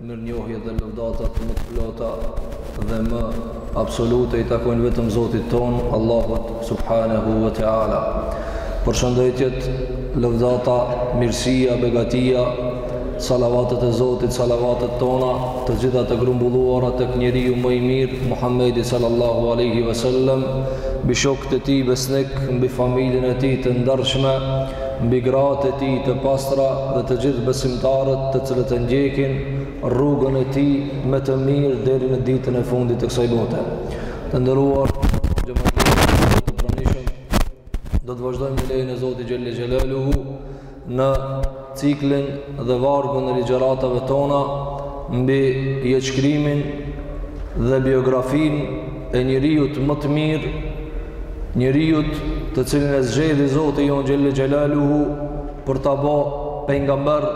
Mirënjohjet dhe lëvdatat më të plota dhe më absolute i takojnë vetëm Zotit tonë, Allahut subhanahu wa taala. Përshëndetjet, lëvdata, mirësia, begatia, salavatet e Zotit, salavatet tona, të gjitha të grumbulluara tek njeriu më i mirë, Muhamedi sallallahu alaihi wasallam, mbi shokët e tij besnik, mbi familjen e tij të ndershme, mbi gratë e tij të pastra dhe të gjithë besimtarët të cilët e ndjekin rrugën e tij me të mirë deri në ditën e fundit të kësaj bote. Të nderuar xhemat të pranishëm, do të vazhdojmë me lejen e Zotit xhelle xhelaluhu në ciklin dhe vargun e ligjëratave tona mbi jetëshkrimin dhe biografinë e njeriut më të mirë, njeriut të cilin e zgjedhi Zoti jonë xhelle xhelaluhu për ta bo pejgamber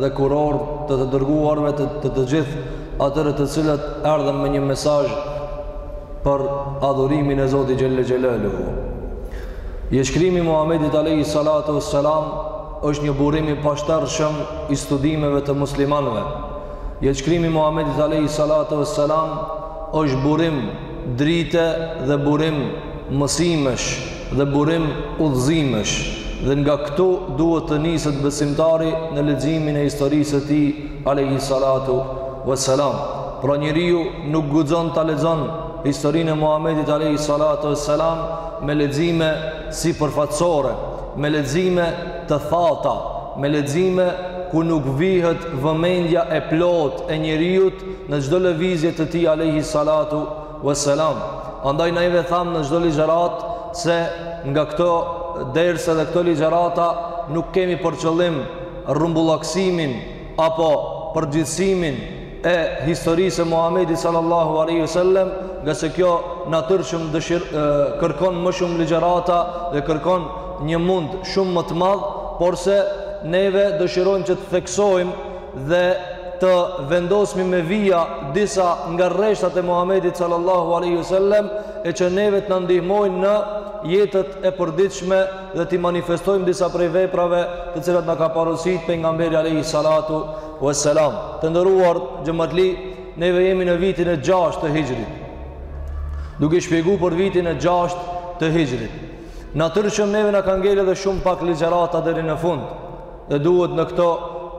dhe kurorë të të dërguarve të të, të gjithë atyre të cilët erdhën me një mesazh për adhurimin e Zotit xhelle xhelaluhu. Jetëshkrimi i Muhamedit alejhi salatu ve selam është një burim i pashtershëm i studimeve të muslimanëve. Jetëshkrimi i Muhamedit alejhi salatu ve selam është burim drite dhe burim mësimesh dhe burim udhëzimesh dhe nga këtu duhet të niset besimtari në leximin e historisë së tij alejhi salatu ve selam pra njeriu nuk guxon ta lexon historinë e Muhamedit alejhi salatu ve selam me lexime sipërfaqësore me lexime të thata me lexime ku nuk vihet vëmendja e plotë e njeriut në çdo lëvizje të tij alayhi salatu wassalam. Andaj neve thamë në çdo ligjëratë se nga këto derse dhe këto ligjërata nuk kemi për qëllim rrumbullaksimin apo përgjithësimin e historisë së Muhamedit sallallahu alaihi wasallam, ngase kjo natyrshëm dëshir kërkon më shumë ligjërata dhe kërkon një mund shumë më të madh, porse neve dëshirojmë që të theksojmë dhe të vendosmi me vija disa nga rreshtat e Muhamedit sallallahu alaihi wasallam e që neve të na ndihmojnë në jetët e përditshme dhe t'i manifestojmë disa prej veprave të cilat na ka porositur pejgamberi alaihi salatu wasalam. Të nderuar xhematli, neve jemi në vitin e 6 të Hijrit. Duke shpjegu për vitin e 6 të Hijrit. Natyrshëm neve na kanë ngelë edhe shumë pak ligjërata deri në fund. Dhe duhet në këto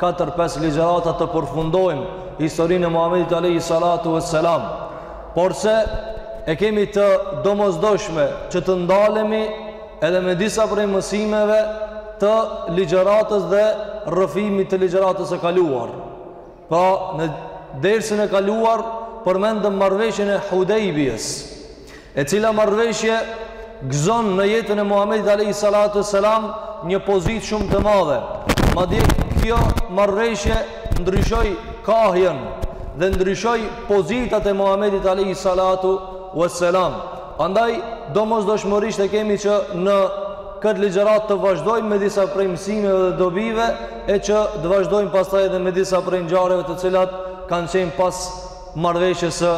4-5 ligjërata të përfundojmë historinë e Muhamedit alayhi salatu vesselam. Porse e kemi të domosdoshme që të ndalemi edhe me disa prej mësimeve të ligjëratës dhe rrëfimit të ligjëratës së kaluar. Pra, në dersën e kaluar përmendëm marrëveshjen e Hudejbijës, e cila marrëveshje gëzon në jetën e Muhamedit alayhi salatu selam një pozitë shumë të madhe. Madje kjo marrëveshje ndryshoi kahjen dhe ndryshoi pozitat e Muhamedit alayhi salatu selam. Andaj domosdoshmërisht e kemi që në këtë ligjëratë të vazhdojmë me disa prej mësimeve dhe dobive E që të vazhdojmë pastaj edhe me disa prej ngjarjeve të cilat kanë qenë pas marrëveshjes së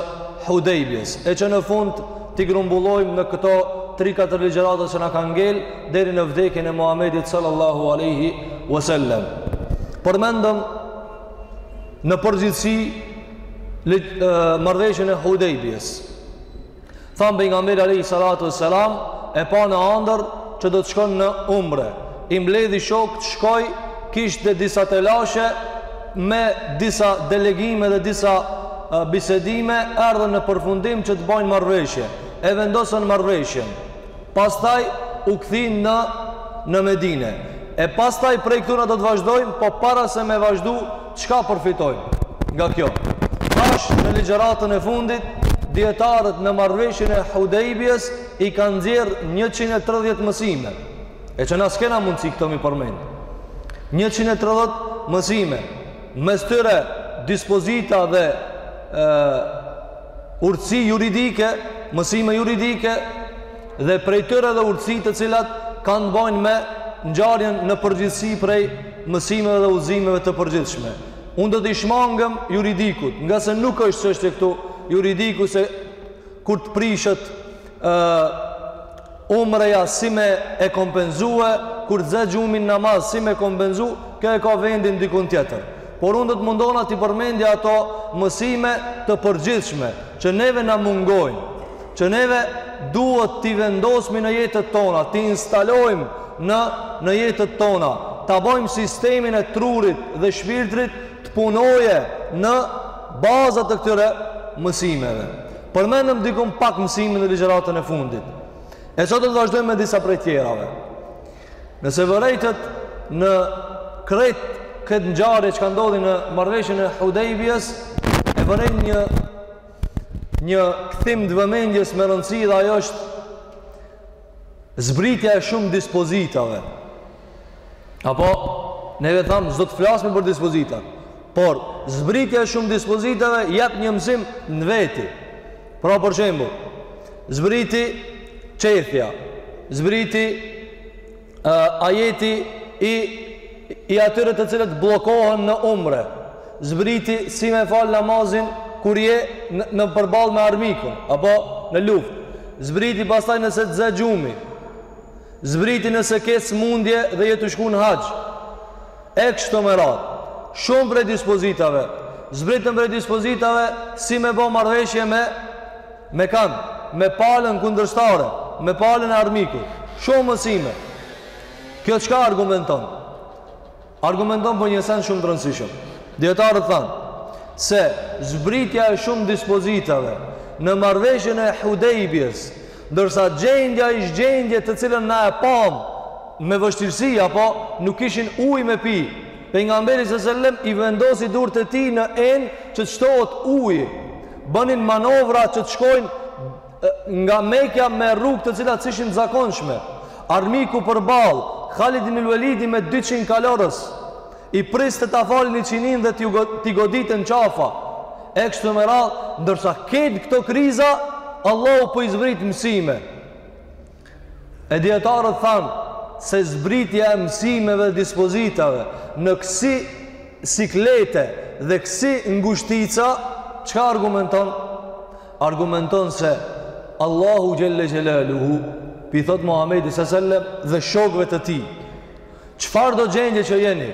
Hudejbjes. E që në fund t'i grumbullojmë në këto 3-4 ligjërata që na kanë ngel deri në vdekjen e Muhamedit sallallahu alaihi wasallam. Përmendëm në përgjithësi marrëveshjen e Hudejbjes. Thamë pejgamberi alayhi salatu wassalam e pa në andër që do të shkon në umre. I mbledhi shokët, shkoi, kishte disa telashe me disa delegime dhe disa bisedime, erdhën në përfundim që të bajnë marrëveshje. E vendosën marrëveshjen. Pastaj u kthyen në në Medinë. E pastaj prej këtu na do të vazhdojmë, po para se me vazhdu Çka përfitojmë nga kjo? Thashë në ligjëratën e fundit, dietarët në marrëveshjen e Hudejbjes i kanë nxjerrë 130 mësime, e që na s'kena mundësi këto mi përmend. 130 mësime, mes tyre dispozita dhe e, urtësi juridike, mësime juridike, Dhe prej tyre dhe urtësi të cilat kanë të bajnë me ngjarjen në përgjithësi prej mësimeve dhe udhëzimeve të përgjithshme. Unë do t'i shmangem juridikut, ngase nuk është çështje këtu juridiku se kur të prishet ë umreja si me e kompenzue, kur të zë gjumi namaz si me kompenzu, kjo e ka vendin dikun tjetër. Por unë do të mundona t'i përmendi ato mësime të përgjithshme që neve na mungojnë që neve duhet t'i vendosmi në jetët tona, t'i instalojmë në në jetët tona, ta bëjmë sistemin e trurit dhe shpirtit të punoje në baza të këtyre mësimeve. Përmendëm dikun pak mësime në ligjëratën e fundit. E sot do të vazhdojmë me disa prej tjerave. Nëse vërejtët në krejt këtë ngjarje që ka ndodhur në marrëveshjen e Hudejbijës, e vërejmë një një kthim të vëmendjes me rëndësi dhe ajo është zbritja e shumë dispozitave. Apo ne veç thamë s'do të flasim për dispozitat, por zbritja e shumë dispozitave jep një mësim në veti. Pra për shembull, zbriti qethja, zbriti ajeti i i atyre të cilët bllokohen në umre zbriti si me fal namazin kur je në, në përball me armikun apo në luftë zbriti pastaj nëse të zë gjumi zbriti nëse ke smundje dhe je të tu shku në haxh E kështu me radhë. Shumë prej dispozitave, zbritën prej dispozitave si me bo marrëveshje me me kanë, me palën kundërshtare, me palën e armikut. Shumë mësime. Kjo çka argumenton? Argumenton për një sen shumë të rëndësishëm. Dijetarët thanë, se zbritja e shumë dispozitave në marrëveshjen e Hudejbijes, Ndërsa gjendja ish gjendje të cilën na e pamë me vështirësi apo nuk kishin ujë me pi. Pejgamberi s.a.s. i vendosi durët e tij në enë që të shtohet uji. Bënin manovra që të shkojnë kah Mekja me rrugë të cilat s'ishin të zakonshme. Armiku përballë Khalid ibn al-Walidi me 200 kalorës I priste ta falin ikindinë dhe t'i goditen qafa, e kështu me radhë, ndërsa ket këto kriza, Allahu po i zbrit mësime. E dijetarët thanë, se zbritja e mësimeve dhe dispozitave në kësi siklete dhe kësi ngushtica, çka argumenton? Argumenton se Allahu xhel-le xhelaluhu, pi thot Muhammedit s.a.s. dhe shokve të tij, Çfarëdo gjendje që jeni,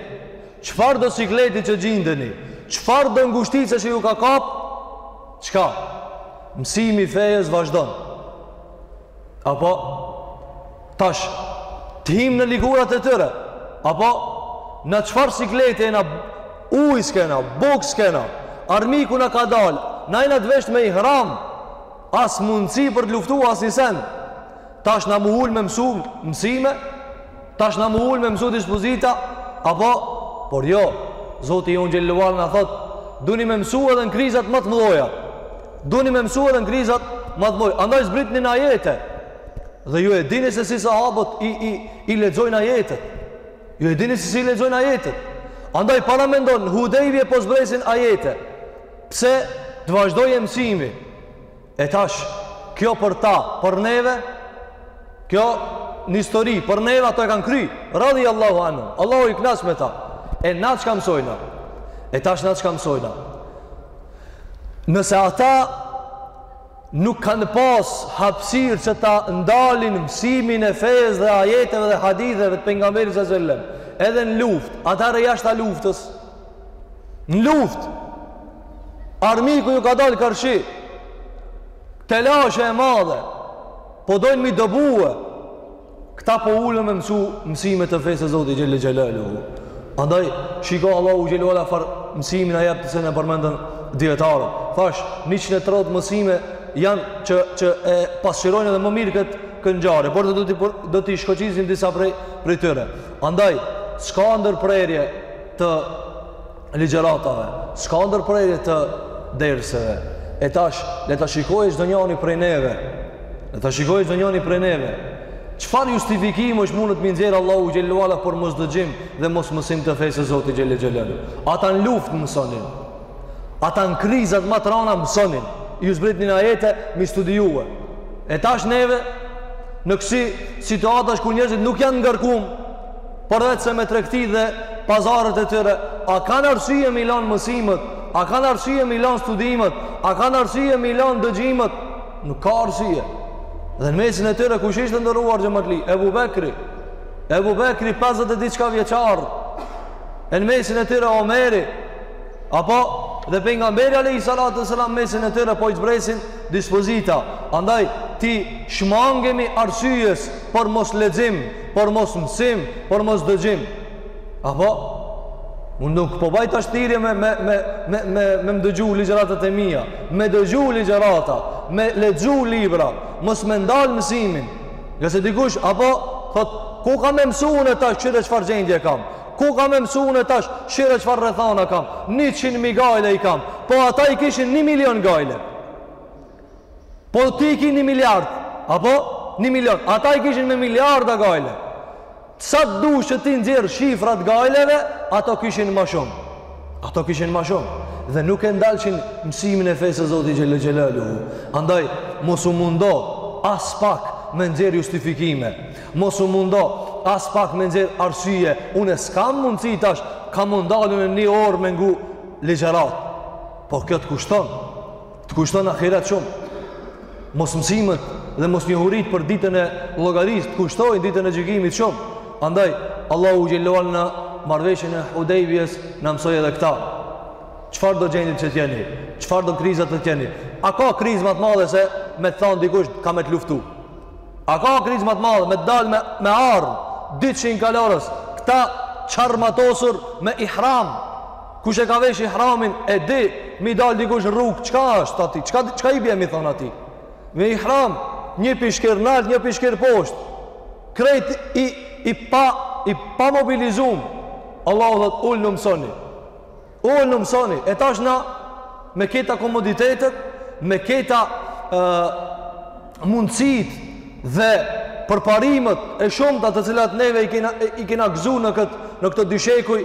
çfarëdo sikleti që gjindeni, çfarëdo ngushtice që ju ka kap, çka? Mësimi i fejes vazhdon. Apo tash të hijm në lëkurat e tyre. Apo në çfarë sikleti jena ujë s'kena, buk s'kena, armiku na ka dal, na jena të vesht me ihram. As mundësi për të luftuar as një sen. Tash na m'u ul me mësu mësime, Tash na m'u ul me mësu dispozita, apo, por jo, Zoti jonë xhel-le ve ala thot, duni me mësu edhe në krizat ma të mdhaja, duni me mësu edhe në krizat ma të mdhaja, andaj zbritnin ajete, dhe ju e dini se si sahabët i, i, i lexojnë ajetet, ju e dini se si i lexojnë ajetet, andaj paramendo në Hudejbije po zbresin ajete, pse të vazhdoje mësimi, E tash, kjo për ta, për neve, kjo një histori, për neve ata e kanë kry, radijallahu anhum, Allahu i knaq me ta, e na çka msojna, e tash na që kam sojna. Nëse ata nuk kanë pas hapsirë që ta ndalin mësimin e fejes dhe ajeteve dhe haditheve të pejgamberit s.a.s., edhe në luft, atëherë jashta luftës, në luft, Armiku ju ka dalë karshi. Telashe e madhe. Po dojnë mi dëbue. Këta po ulen me mësu mësime të fesë së Zotit xhele xhelaluhu. Andaj, shiko Allahu xhele ue ala çfarë mësimi na jep të cilën e përmendin dijetarët. Thash, 130 mësime janë që, që e pasqyrojnë edhe më mirë këtë këtë ngjarje. Por do t'i, do t'i shkoqisim disa prej, prej tyre. Andaj, s'ka ndërprerje të ligjëratave, s'ka ndërprerje të derseve. E tash, le ta shikojë çdo njëri prej neve. Le ta shikojë çdo njëri prej neve. Çfarë justifikimesh mundet m'i nxjerr Allahut xhele ue ala për mos dëgjim dhe mos mësim të fesë së Zotit xhele xhelaluhu. Ata në luftë mësonin. Ata në krizat ma të rana mësonin. Ju zbritnin ajete m'i studiue. E tash neve në kësi situatash kur njerëzit nuk janë ngarkum përveçse me tregti dhe pazaret e tyre, a kanë arsye m'i lanë mësimet, a kanë arsye m'i lanë studimet, a kanë arsye m'i lanë dëgjimet, nuk ka arsye. Dhe në mesin e tyre kush ishte të nderuar xhematli? Ebu Bekri. Ebu Bekri 50 e diçka vjeçar. E në mesin e tyre Omeri. Apo dhe Pejgamberi alejhi salatu ve selam në mesin e tyre po i zbresin dispozita. Andaj t'i shmangemi arsyes për mos lexim për mos mësim, për mos dëgjim. Apo, unë nuk po baj tash thirrje me, me, me, me, me, me më dëgju ligjëratat e mia, me dëgju ligjërata, me lexu libra, mos me ndalë mësimin. Ngase dikush, apo, thotë, ku kam me mësu unë tash, kqyre çfarë gjendje kam? Ku kam me mësu unë tash, kqyre çfarë rrethana kam? Njëqind mijë gajle i kam, po ata i kishin një milion gajle. Po ti i ki një miliard, apo një milion. Ata i kishin me miliarda gajle. Sa të dush t'i nxjerr shifrat e gajleve, ato kishin ma shumë. Ato kishin ma shumë. Dhe nuk e ndalshin mësimin e fesë së Zotit xhele xhelaluhu. Andaj, mos u mundo aspak me nxjerrë justifikime. Mos u mundo aspak me nxjerrë arsye. Unë s'kam mundësi tash, ka m'u ndal unë një orë me ngu ligjëratë. Po kjo të kushton. Të kushton në ahiret shumë. Mos mësimet dhe mos njohuritë për ditën e llogarisë të kushtojnë ditën e gjykimit shumë. Andaj Allahu xhele ue ala në marrëveshjen e Hudejbjes na mësoi edhe këta. Çfarëdo gjendje që t'jeni? Çfarëdo kriza të jeni? A ka krizë më të madhe se me të thënë dikush ka me të luftu? A ka krizë më të madhe me dal me me armë 200 kalorës këta të çarmatosur me ihram. Kush e ka vesh ihramin e di, m'i dal dikush në rrugë, çka është atij? Çka çka i bie m'i thonë atij? Me ihram, një pishkir nalt, një pishkir poshtë. Krejt i i pa i pamobilizum. Allahu thotë ulnu mësoni. Ulnu mësoni, e tash na me këta komoditetet, me këta ë mundësitë dhe përparimet e shumta të cilat neve i kena i kena gëzu në këta në këta dy shekuj,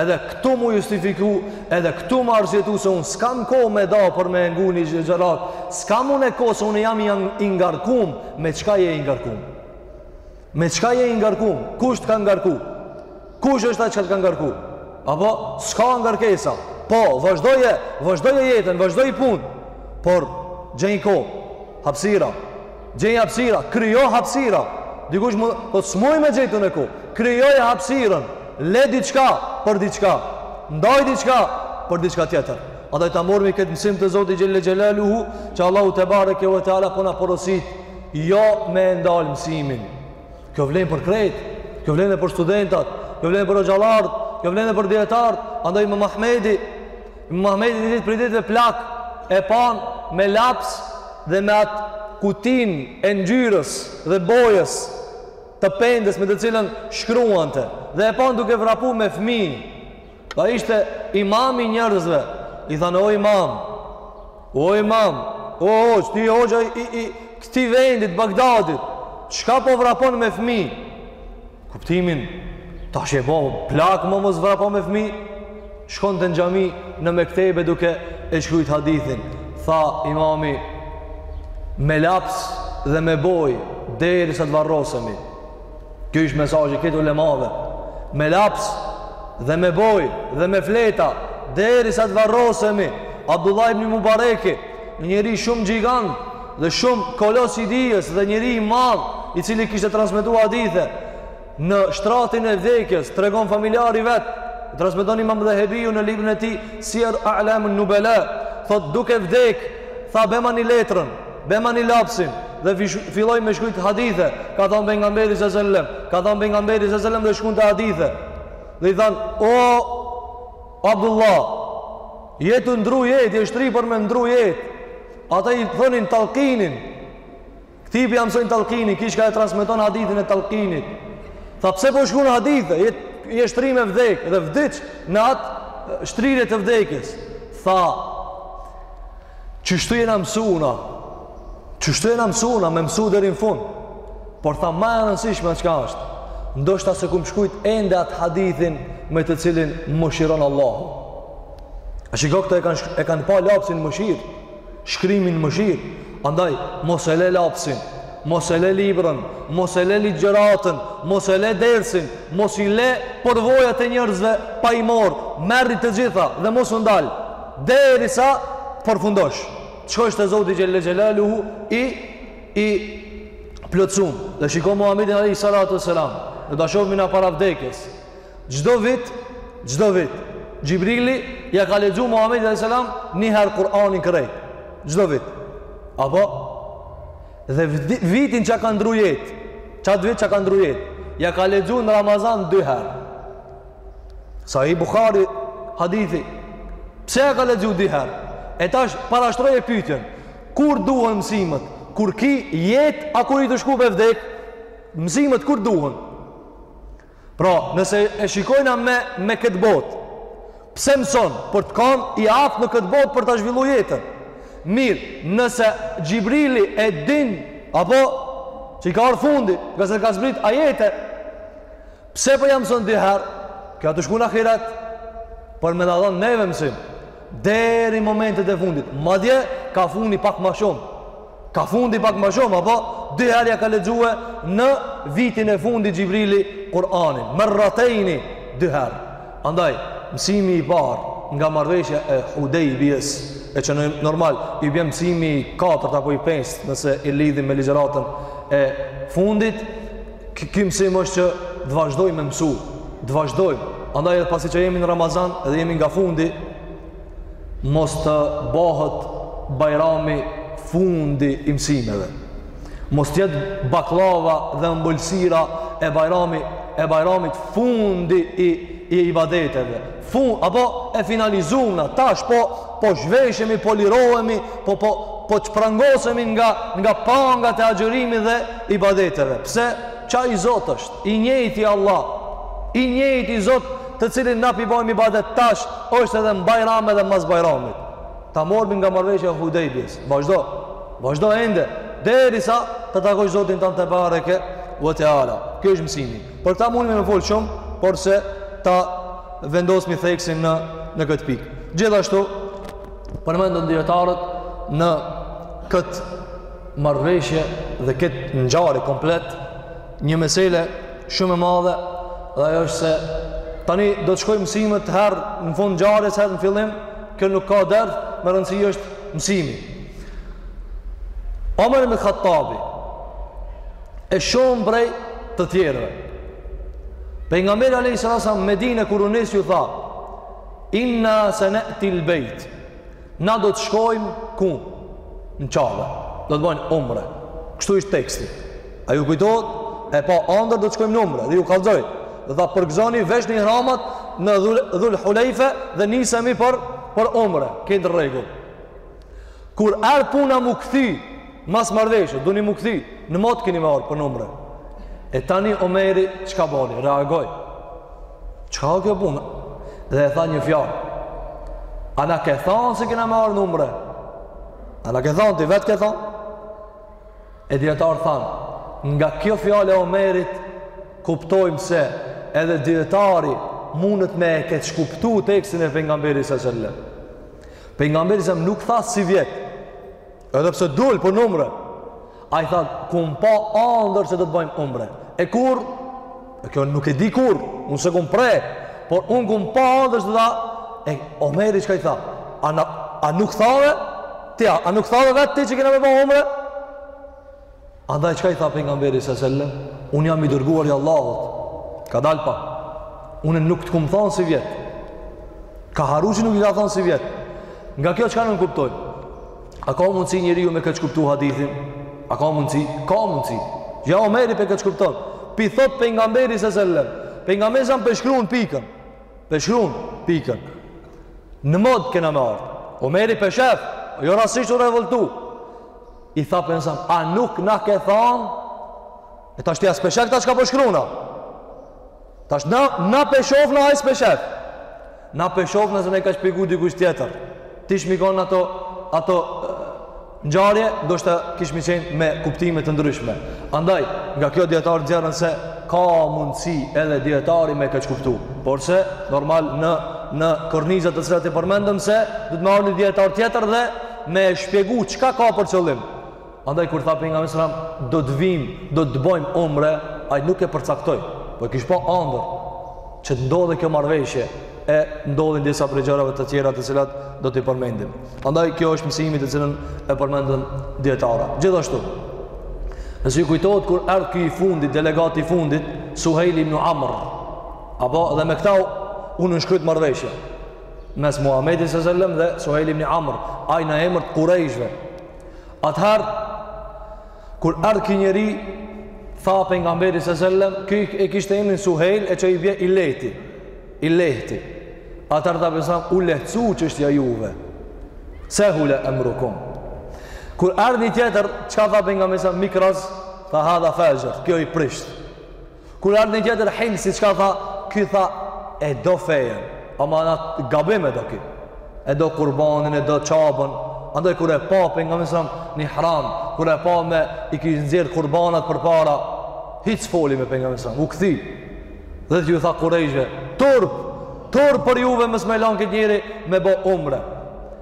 edhe këtu m'u justifiku, edhe këtu m'u arsyetu se unë s'kam kohë me da për me ngu një ligjëratë, s'kam unë kohë se unë jam i ngarkum me çka je i ngarkum. Me çka je i ngarkum? Kush të ka ngarku? Kush është ai që të ka ngarku? A po, s'ka ngarkesa. Po, vazhdoje, vazhdoje jetën, vazhdoje punën. Por, gjej kohë, hapsira. Gjej hapsira, krijo hapsira. Dikush më, po s'muj me gjet unë kohë. Krijoje hapsirën, le diçka për diçka. Ndaj diçka për diçka tjetër. Andaj ta marrmi këtë mësim të Zotit Xhelle Xhelaluhu, që Allahu tebareke ve teala po na porosit Jo me e ndal mësimin. Kjo vlen për krejt, kjo vlen edhe për studentat, kjo vlen për hoxhallarët, kjo vlen edhe për dijetarët, andaj imam Ahmedi, imam Ahmedi një ditë prej ditëve plak, e panë me laps dhe me atë kutinë e ngjyrës dhe bojës të pendës me të cilën shkruante, dhe e panë duke vrapu me fmijë, Ai ishte imami i njerëzve. I thanë o imam, o imam, o hoxhë, ti hoxha i, i këtij vendit Bagdadit, çka po vrapon me fëmijë? Kuptimin tash je bo plak më mos vrapo me fëmijë. Shkon në xhami në mektebe duke e shkruajt hadithin. Tha imami me laps dhe me bojë derisa të varrosemi. Ky ish mesazhi i këtyre ulemave. Me laps dhe me bojë dhe me fleta derisa të varrosemi Abdullah ibn Mubareki njeri shumë gjigant dhe shumë kolos i dijes dhe njeri i madh i cili kishte transmetu hadithe në shtratin e vdekjes tregon familjari i vet transmeton imam Dhehebiu në librin e tij Sijer A'lamin Nubela thotë duke vdek tha bemani letrën Bemani lapsin dhe filloi me shkruajt hadithe, ka thënë pejgamberi sallallahu alajhi wasallam, ka thënë pejgamberi sallallahu alajhi wasallam dhe shkruante hadithe. Dhe i thanë, "O Abdullah, je tu ndrru jetë, je shtri për me ndrru jetë." Ata i thonin telkinin. Këtij po ja mësojnë telkinin, kish ka e transmeton hadithin e telkinit. Tha, pse po shkruan hadithe, je, je shtri me vdek dhe vdiq në atë shtrirje të vdekjes. Tha, Qështu jena mësu na? Qështu jena mësu na me mësu deri n'fund? Por tha ma e rënsishme çka është. Ndoshta s'e kem shkoqit ende atë hadithin me të cilin mëshiron Allahu. A shiko këto e kanë e kanë pa lapsin mëshirë, shkrimin mëshirë. Andaj mos e le lapsin, mos e le librën, mos e le ligjëratën, mos e le dersin, mos i le përvojat e njerëzve pa i marr, merri të gjitha dhe mos u ndal. Derisa të përfundosh, të shkosh te Zoti Xhelle Xhelaluhu i, i plotësum. Dhe shiko Muhammedin alejhi salatu ue selam, do ta shohim na para vdekjes. Çdo vit, çdo vit, Xhibrili ja ka lexu Muhammedit alejhi selam njëherë Kur'anin krejt. Çdo vit. Apo? Dhe vitin që ka ndrru jetë, qatë vit që ka ndrru jetë, ja ka lexu në Ramazan dy herë. Sahih Bukhari hadithi. Pse ja ka lexu dy herë? E tash parashtroje pyetjen. Kur duhen mësimet? Kur ki jetë a kur je tu shku me vdek? Mësimet kur duhen? Pra, nëse e shikojna me me këtë botë, pse mëson për të kanë i aftë në këtë botë për ta zhvillu jetën? Mirë, nëse Xhibrili e din apo që i ka ardhur fundi, ngase ka zbrit ajete, Pse po ja mëson dy herë? Ky â tu shku në ahiret Por me na dhonë neve mësim Deri momentet e fundit Madje ka fundi pak ma shumë Ka fundi pak ma shumë Apo dy herë ja ka lexu Në vitin e fundit Xhibrili Kur'anin Merrateni dy herë Andaj mësimi i parë Nga marrëveshja e Hudejbies E që normal I bjen mësimi i katërt apo i pest Nëse i lidhim me ligjeratën e fundit Ky mësim është që të vazhdojmë me mësu, të vazhdojmë. Andaj edhe pasi që jemi në Ramazan dhe jemi nga fundi, mos të bëhet bajrami fundi i mësimeve. Mos të jetë bakllava dhe ëmbëlsira e bajrami e bajramit fundi i i ibadeteve, fund apo e finalizuam na tash po po zhveshemi po lirohemi po po po çprangosemi nga nga prangat e agjërimit dhe ibadeteve pse qaj Zot është i njëjti Allah i njëjti Zot të cilin na po i bëjmë ibadet tash është edhe në Bajram edhe mas Bajramit ta marrim nga marrëveshja e Hudejbies vazhdo vazhdo ende derisa ta takosh Zotin tonë tebareke ue teala ky është mësimi Për këta mundmi me fol shumë, porse ta vendosmi theksin në, në këtë pikë. Gjithashtu, përmendën dijetarët në këtë marrëveshje dhe këtë ngjarje komplet, një mesele shumë e madhe, dhe ajo është se tani do të shkojmë mësimët herë në fund ngjarjes, herë në fillim, kjo nuk ka dert, me rëndësi është mësimi. Omer ibn Hattabi, E shumë prej të tjerëve. Pejgamberi alejhi salatu selam, Medine kur u nis ju tha, inna sene'til bejt, na do të shkojmë ku? Në Qabe, do të bajmë umre. Kështu është teksti. A ju kujtohet? E pa andërr do të shkojmë në umre, dhe ju kallzoi. Dhe tha, përgëzoni veshni ihramat në Dhul, Dhul Hulejfe dhe nisemi për, për umre. Krejt n'rregull. Kur erdh puna m'u kthy, mas marrëveshje, duni m'u kthy, në mot keni me ardh për umre. E tani Omeri, çka boni, reagoi. Çka kjo puna? Dhe e tha një fjalë. A na ke thonë se kena me ardh n'umre? A na ke thonë, ti vetë ke thonë? E dijetarët thanë, nga kjo fjallë e Omerit, kuptojmë se edhe dijetari mundet me e keqkuptu tekstin e Pejgamberit a.s. selem. Pejgamberi a.s. nuk tha sivjet. Edhe pse dul për umre. Ai tha kum pa andërr që do të bëjmë umre. E kur? E kjo nuk e di kur. Unë se kum pre. Por un kum pa andërr që do ta, e Omeri çka i tha? A na, a nuk thave? Ti a, a nuk thave vetë ti që kena me ba umre? Andaj çka i tha Pejgamberi a.s. selam, un jam i dërguar i Allahut. Kadal pak. Unë nuk të kum thon sivjet. Ka harru që nuk i ka thon sivjet. Nga kjo çka na kuptojmë. A ka mundsi njeriu me keqkuptu hadithin? A ka mundsi? Ka mundsi. Ja Omeri pe keqkupton. Pi thot Pejgamberit a.s. selam. Pejgamberi a.s. pe shkruan pikën. Pe shkruan pikën. Në mot kena me ardh. Omeri pe shef, jo rastisht u revoltu. I tha Pejgamberit a.s., a nuk na ke thanë? E tash ti as pe sheh tash çka po shkruan. Tash na, na pe shofim, ai s'pe shef. Na pe shofim se na e ka shpjegu dikush tjetër. T'ishmi konë ato, ato ngjarje, ndoshta kishmi qenë me kuptime të ndryshme. Andaj, nga kjo dijetarët nxjerrin se ka mundësi edhe dijetari me keqkuptu. Porse, normal, në, në kornizat të cilat i përmendëm se, duhet me ardh një dijetar tjetër dhe me e shpjegu çka ka për qëllim. Andaj kur tha pejgamberi s.a.s., do të vim, do të bëjmë umre, ai nuk e përcaktoi, po e kish pa andërr, që të ndodhë kjo marrëveshje, e ndodhin disa prej gjërave të tjera të cilat do t'i përmendim. Andaj ky është mësimi të cilin e përmendën dijetarët. Gjithashtu, nëse ju kujtohet kur erdh ky i fundit, delegati i fundit, Suhejli ibn Amr, apo edhe me këta u nënshkru marrëveshje, mes Muhammedit s.a.s. dhe Suhejl ibn Amr, ai në emër të kurejshve. Atëherë, kur erdh ky njeri, tha pejgamberi s.a.s., ky e kishte emrin Suhejl e që i bje i lehti, i lehti. Atëherë të besan, u lehtësu çështja juve, sehule emrukum. Kur erdh një tjetër, çka tha pejgamberi s.a.s., Mikraz, tha hadha faxhir, ky i prisht. Kur erdh një tjetër Hilsi çka tha, ky tha e do fejen, ama na gabim e do ky. E do kurbanin, e do Qaben. Andaj kur e pa pejgamberin s.a.s. në ihram, kur e pa me i kish nxjerr kurbanat përpara, hiç foli me pejgamberin s.a.s. U kthi. Dhe ju tha kurejshve, turp, turp për juve mos me lan këtë njeri me bë umre.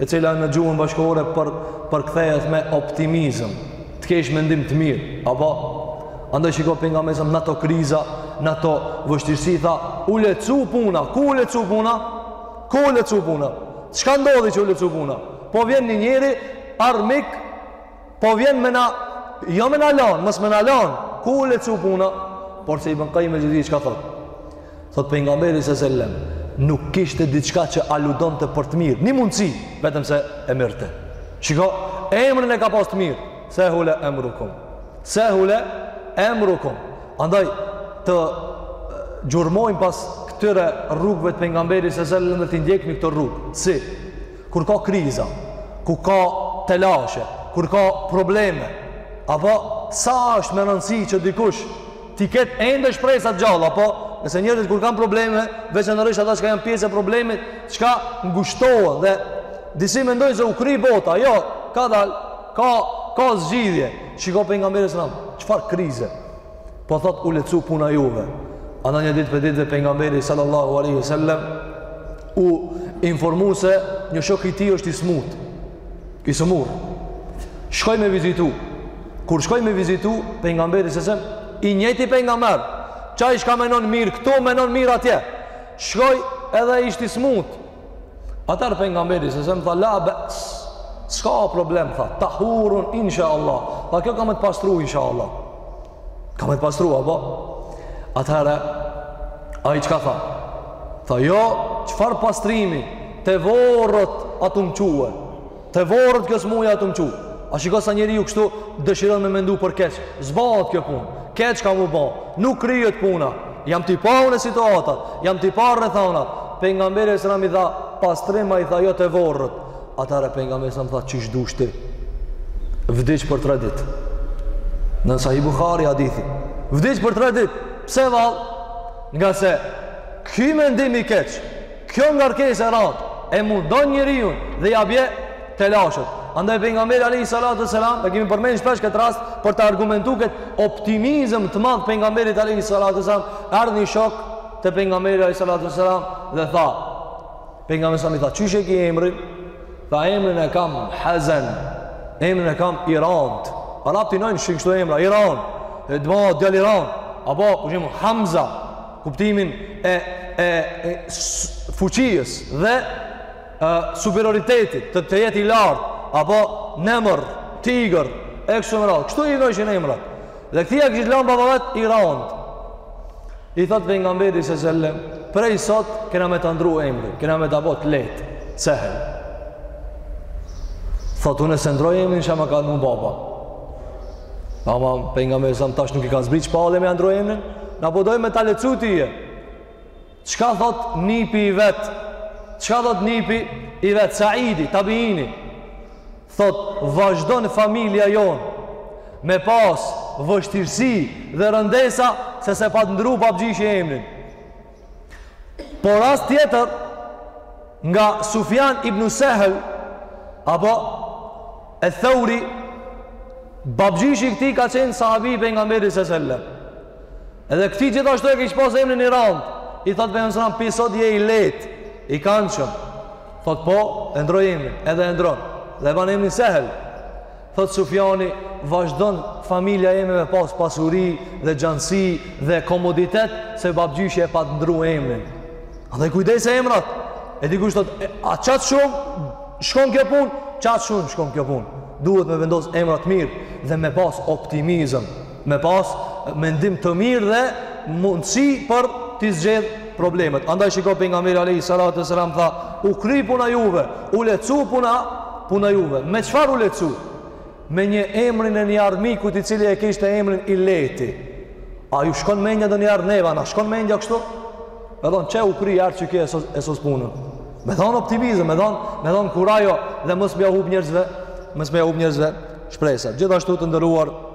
e cila në gjuhën bashkëkohore për përkthehet me optimizëm, të kesh mendim të mirë, apo andaj shiko pejgamberi s.a.s. në ato kriza, në ato vështirësi tha, u lehtësu puna, ku u lehtësu puna? Ku u lehtësu puna? Çka ndodhi që u lehtësu puna? Po vjen një njeri armik Po vjen me na, jo me na lanë, mos me na lanë, ku u lehtësu puna? Porse Ibn Kajjimi e di çka thotë. Thotë pejgamberi s.a.s., nuk kishte diçka që aludonte për të mirë. Një mundësi, vetëm se e merrte. Shiko, emrin e ka pas të mirë. Sehule emrukum. Sehule emrukum. Andaj, të gjurmojmë pas këtyre rrugëve të pejgamberit s.a.s. dhe t'i ndjekmi këto rrugë. Si? Kur ka kriza, kur ka telashe, kur ka probleme, apo sa është me rëndësi që dikush t'i ketë ende shpresat gjalla, po nëse njerëzit kur kanë probleme, veçanërisht ata çka janë pjesë e problemit, çka ngushtohen dhe disi mendojnë se u kry bota, jo, kadal, ka, ka zgjidhje, shiko pejgamberi s.a.s. në çfarë krize, Po thot u lehtësu puna juve. Ana një ditë prej ditëve pejgamberi sallallahu alaihi wasallam u informu se një shok i tij është i smut. I sëmurë. Shkoi me vizitu. Kur shkoi me vizitu pejgamberi s.a.s. i njëjti pejgamber. Ça, ai çka menon mirë këtu menon mirë atje. Shkoi edhe ishte i smut. Atëherë pejgamberi s.a.s. tha, la bes, s'ka problem, tha, tahurun, insha Allah, tha, kjo ka me të pastru, insha Allah, ka me të pastru, apo, atëherë, ai çka tha, tha, jo, çfar pastrimi, te vorret, atje më çon, Te vorrët kjo smuja a tu m'çu. A shiko sa njeriu kështu dëshiron me mendu për keq. S'bahet kjo punë. Keq ka m'u ba. Nuk kryhet puna. Jam tu i pa une situatat. Jam tu i pa rrethanat. Pejgamberi alejhi selam i tha pastrim ai tha jo te vorrët. Atëherë pejgamberi selam tha qysh dush ti. Vdiq për tre ditë. Në Sahih Buhari hadithi. Vdiq për tre ditë. Pse vallë? Ngase ky mendim i keq Kjo ngarkesë e randë e mundon njeriun dhe ia bie telashet. Andaj pejgamberi alejhi salatu vesselam e kemi përmend shpesh këtë rast për të argumentuar këtë optimizëm të madh pejgamberit alejhi salatu vesselam, erdh një shok te pejgamberi alejhi salatu vesselam dhe tha pejgamberi selam i tha qysh e ke emrin? Tha emrin e kam Hazen, emrin e kam i randë. Arabët i njojshin kështu emra, i randë, domethanë djali i randë, apo, u shimë, Hamza, kuptimin e e fuqisë dhe e superioritetit të të jetë i lartë apo nemir tigër e kështu me radhë kështu i njojshin emrat dhe këtij ia kish lanë baba i vet i randë i thot pejgamberi sellem prej sot kena me ta ndrru emrin kena me ta bo të letë Sehel thot unë s'e ndrroj emrin se ma ka lanë baba Ama pejgamberi selam tash nuk i ka zbri shpallje me ia ndrru emrin, na po dojmë me ta lehtësu tyje. Çka thot nipi i vetë, çka thot nipi i vetë, Saidi, Tabiini, thot vazhdon familja jonë, me pas vështirësi dhe rëndesa se s'e pat ndrru babgjyshi emrin. Por rast tjetër nga Sufjan ibn Sehel apo eth Theuri babgjyshi i këtij ka qenë sahabi i pejgamberit sellem. Edhe këtij gjithashtu e kish pas emrin i rand. I thot pejgamberi selam, prej sot je i let, i kanëshëm. Thot po, e ndroj emrin, edhe e ndron. Dhe e ban emrin Sehel. Thotë Sufjani, Vazhdon familja ime me pas pasuri dhe gjansi dhe komoditet se babgjyshi e pat ndru emrin. Andaj kujdes emrat. E dikush thotë, a qatë shumë shkon kjo punë? Qatë shumë shkon kjo punë. Duhet me vendos emra të mirë dhe me pas optimizëm. me pas mendim të mirë dhe mundësi për t'i zgjedh problemet. Andaj shiko pejgamberi alayhi salatu wasalam tha, u kry puna juve, u lehtësu puna puna juve. Me çfarë u lecu? Me një emrin e një armiku i cili e kishte emrin i lehti. A ju shkon mendja deri aty? A neve, na shkon mendja kështu? Me thonë, qe u kry, ardh qeky e sos, e sos punën? Me dhonë optimizëm, me dhonë, me dhonë kurajo dhe mos me ia hup njerëzve, mos me ia hup njerëzve shpresa. Gjithashtu të nderuar,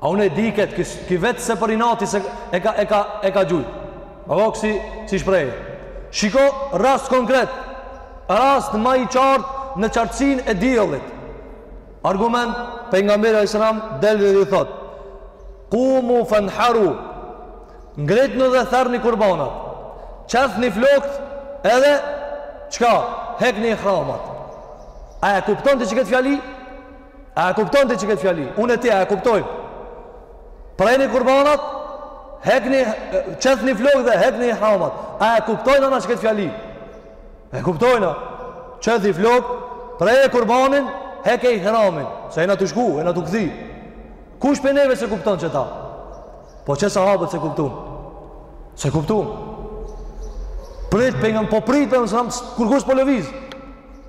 A unë e di këtë, ki vetë se për inati se e ka, e ka, e ka gjujt. Apo kësi, si shprehje. Shiko rast konkret, rast ma i qartë në qartësinë e diellit. Argument, Pejgamberi alejhi selam, del e ju thotë, kumu fenharu, ngritnu dhe therni kurbanat, qethni flokët, edhe, çka, hekni ihramat. A e kupton ti që këtë fjali? A e kupton ti që këtë fjali? Unë e ti, a e kuptojmë? Prejni kurbanat, hekni, qethni flokët dhe hekni ihramat. A e kuptojmë na që këtë fjali? E kuptojmë na? Qethni flokët, preje kurbanin, heke ihramin. Se jena tu shku, jena tu kthy. Kush prej neve s'e kupton qeta? Po qe sahabët s'e kuptun. S'e kuptun? Prit Pejgamberi, po prit Pejgamberi, kurkush s'po lëviz?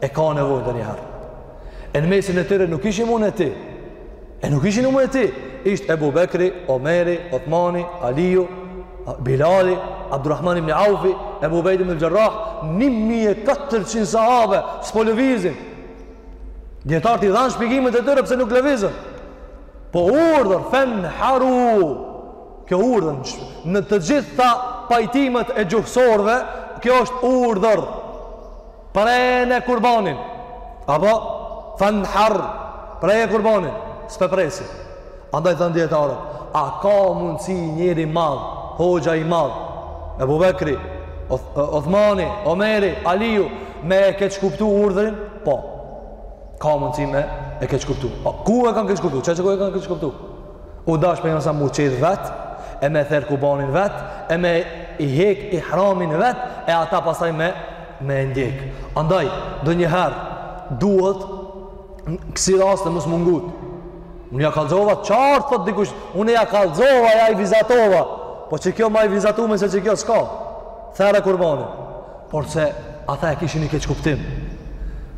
e ka nevojë ndonjëherë. E në mesin e tyre nuk ishim unë e ti. E nuk ishim unë e ti. Ishte Ebu Bekri, Omeri, Othmani, Aliju, Bilali, Abdurrahman ibn Aufi, Ebu Ubejde ibn Xherrah, 1400 sahabe, s'po lëvizin. Dijetarët i dhanë shpjegimet e tyre pse nuk lëvizën. Po urdhër, fenharu, kjo urdhër, në të gjitha pajtimet e gjuhësorve, kjo është urdhër, Prene kurbanin. Apo, fenhar, preje kurbanin. S'pe presin. Andaj thanë dijetarët, a ka mundësi njeri i madh, hoxha i madh, Ebu Bekri, Othmani, Omeri, Aliju, me e keqkuptu urdhrin? Po, ka mundësi me e keqkuptu. Po, ku e kanë keqkuptu? Qe ku e kanë keqkuptu? U dash me ja nisë m'u qeth vetë, e me ther kurbanin vetë, e me e hek ihramin vetë, e ata pastaj me me e ndjek. Andaj, ndonjëherë, duhet në kësi raste mos m'u ngut. Unë ja kallzova qartë, thot dikush, unë ja kallzova, ja i vizatova. Po që kjo ma e vizatume se që kjo s'ka. There kurbanin. Porse ata e kishin ni keqkuptim.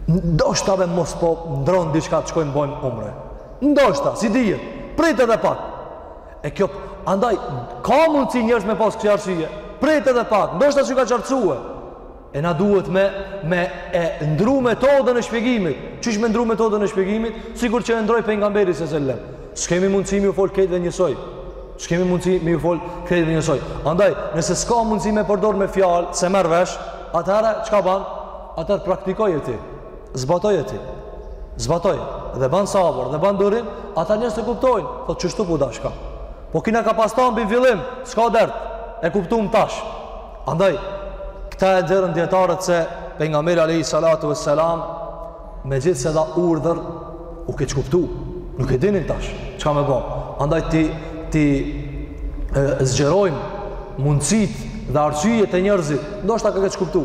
Ndoshta dhe mos po ndron diçka të shkojmë bojmë umre. Ndoshta, s'dihet, prit edhe pak. E kjo, andaj, ka mundësi njerëz me pas kësi arsye, prit edhe pak, ndoshta s'u ka qartësue, e na duhet me, me e ndru metodën e shpjegimit, qysh me ndru metodën e shpjegimit, sikur që e ndroj Pejgamberi alejhi selam, s'kemi mundësi me ju fol krejtve njësoj, s'kemi mundësi me ju fol krejtve njësoj, andaj, nëse s'ka mundësi me përdor me fjalë, s'e merr vesh, atëherë, çka ban, atëherë praktikoje ti, Zbatoje ti. Zbatoje dhe ban sabër dhe ban durim, ata njerëz të kuptojnë, po qështu u dashka. Po kina ka pas t'ambël fillim, s'ka dert. E kuptuam tash. Andaj këta e nxjerrin dijetarët se pejgamberi alayhi salatu vesselam megjithëse dha urdhër u keqkuptu. Nuk e dinin tash çka me ba. Andaj ti t'i zgjerojmë mundësitë dhe arsyet e njerëzit, ndoshta ka keqkuptu.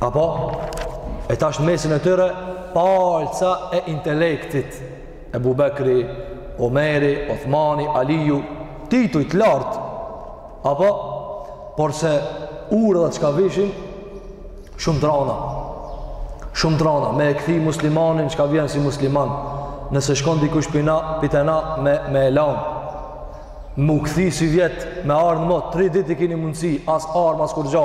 Apo? E tash në mesin e tyre, palca e intelektit. Ebu Bekri, Omeri, Othmani, Aliju, tituj të lartë. Apo? Por se urdhra çka vishin, shumë t'rana. Shumë t'rana. Me e kthy muslimanin çka vjen si musliman. Nëse shkon dikush pi neve, pi tyne me, me e lanë. M'u kthy sivjet, me ardh në mot, tri dit i kini mundësi, as armë, as kurgja.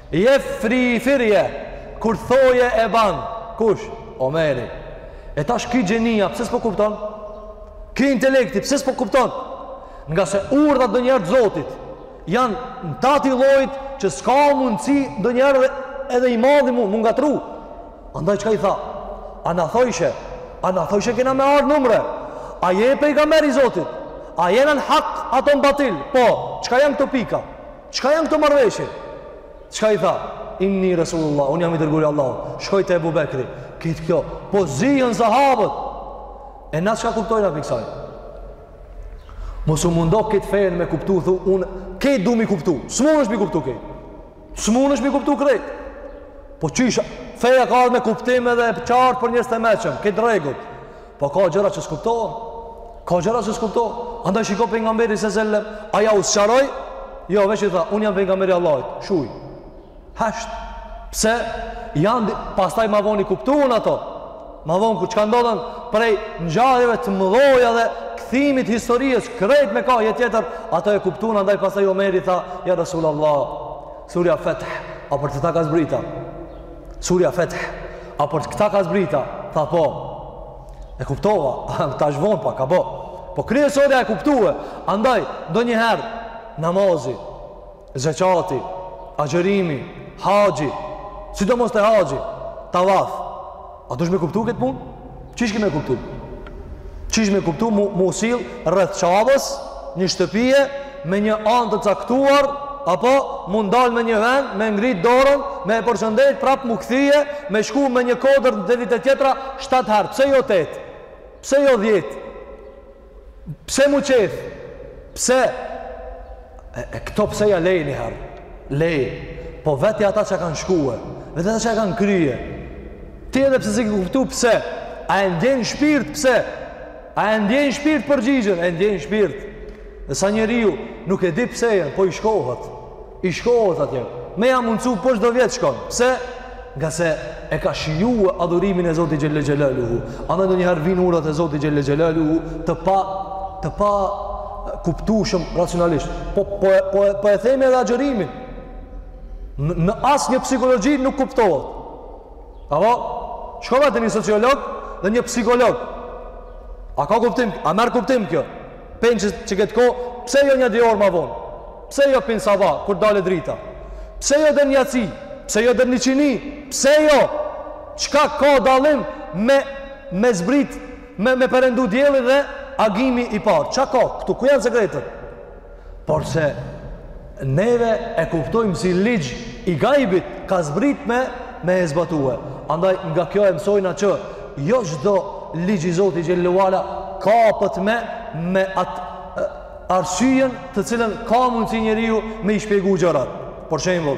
Je fri, frirje kur thoje e ban kush omeri e tash ky gjeniu pse s'po kupton ky intelekti pse s'po kupton ngase urdhra ndonjëherë të Zotit janë në t'atij llojit që s'ka mundësi ndonjëherë edhe i madhi mu, m'u ngatrru andaj çka i tha a na thojshe a na thojshe kena me ardh n'umre a je pejgamber i Zotit a jena në hak ato në batil po çka janë këto pika Çka janë këto marrëveshje? Çka i tha? Inni Resulullah, unë jam i dërguri i Allahut, shkoi te Ebu Bekri, këtë kjo, po zihen sahabët, e na çka kuptojmë pi kësaj? Mos u mundo këtë fejën me kuptu, thu, unë, krejt du m'i kuptu, s'munesh m'i kuptu krejt, s'munesh m'i kuptu krejt, po qysh, feja ka ardh me kuptim edhe e qartë për njerëz të meçëm, këto rregullat, Po ka gjëra që s'kuptohen. Ka gjëra që s'kuptohen. Andaj shiko pejgamberin ve sellem, a jau sqaroi? Jo, veç i tha, un jam pejgamberi i Allahut. Shuj. Hesht. Pse janë pastaj ma von i kuptuan ato. Ma vonë kur çka ndodhën prej ngjarjeve të mëdha dhe kthimit t'historisë krejt me kahje tjetër, ato e kuptuan andaj pastaj Omeri tha, ja Resulullah. Surja Feth, a për këta ka zbrita? Surja Feth, a për këta ka zbrita? Tha po, e kuptova, tash vonë pak, apo. Po kryesorja e kuptove, andaj, ndonjëherë, namazi, zeqati, agjerimi, haxhi, sidomos te haxhi, tavaf, a mush me kuptu këtë punë? Qysh ki me kuptu? Qysh me kuptu mu, m'u sill rreth Qabes një shtëpie me një anë të caktuar apo m'u ndal me një vend me ngrit dorën me e përshëndet prap m'u kthye me shku me një kodër deri te tjetra 7 herë, pse jo 8? Pse jo 10? Pse m'u qef? Pse? E, e këto psejat lej njëherë? Lej. Po veti ata që kanë shkue, veti ata që kanë kryje. Ti edhe pse s'i ki kuptu pse? A e ndjen në shpirt pse? A e ndjen në shpirt përgjigjen? E ndjen në shpirt. Dhe sa njeriu nuk e di psejen, po i shkohet. I shkohet atje. Me ja mundësu, po çdo vjet shkon. Pse? Ngase e ka shijue adhurimin e Zotit xhele xhelaluhu. Andaj donjëherë vinë urdhrat e Zotit xhele xhelaluhu të pa, të pakuptueshëm racionalisht. Po, po, po, po e themi edhe agjërimin. Në, në asnjë psikologji nuk kuptohet. Apo, shko ma te një sociolog dhe një psikolog. A ka kuptim, a merr kuptim kjo? Pse n'qet, qet kohë, pse jo nja dy orë ma vonë? Pse jo pi n'sabah, kur dale drita? Pse jo deri n'jaci? Pse jo deri n'iqini? Pse jo? Çka ka dallim me, me zbrit, me, me perendu dielli dhe agimi i parë? Çka ka? Këtu ku janë sekretet? Por se neve e kuptojmë si ligj i gajbit ka zbrit me me e zbatue andaj nga kjo e mësojna që jo çdo ligj i Zotit xhele ve ala kapet me me atë arsyen të cilën ka mundësi njeriu me i shpjegu gjërat por shembull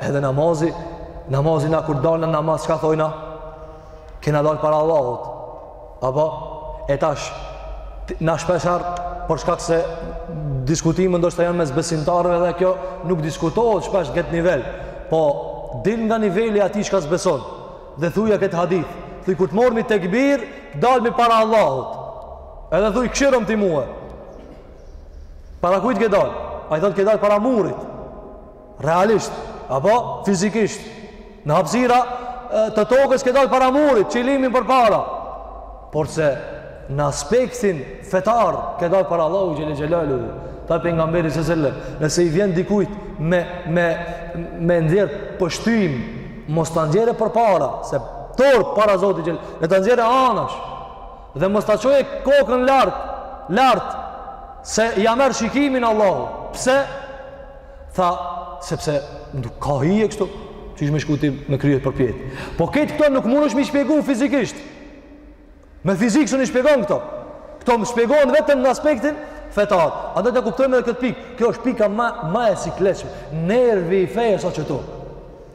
Edhe namazi, namazi na kur dalna n'namaz, çka thojna? Kena dalë para Allahut. Apo, e tash, na shpeshherë, për shkak se diskutimet ndoshta janë mes besimtarëve dhe kjo nuk diskutohet shpesh n'qet nivel. Po dil nga niveli i atij që s'beson dhe thuja këtë hadith. Thuj kur të morrmi tekbir, dalmi para Allahut. Edhe thuj kshyrëm ti mua. Para kujt ke dal? Ai thotë ke dal para murit. Realisht, apo fizikisht, në hapsira të tokës ke dalë para murit, qilimin përpara. Por se në aspektin fetar, ke dalë para Allahu xhele xhelaluhu, tha pejgamberi asavs, nëse i vjen dikujt me, me, me nxjerrë pështymë, mos ta nxjerrë përpara, se t'orë para Zotit xhele, le ta nxjerrë anash, dhe mos ta çojë kokën lart, lart, se ja merr shikimin Allahu. Pse? Tha, sepse nuk ka hije kështu, qysh me shku ti me kryet përpjetë. Po krejt këto nuk mundesh m'i shpjegu fizikisht. Me fizikë s'un i shpjegon këto. Këto më shpjegon vetëm në aspektin fetar. A do ta kuptojmë edhe këtë pikë. Kjo është pika ma, ma e sikletshme. Nervi i fejës o qëtu.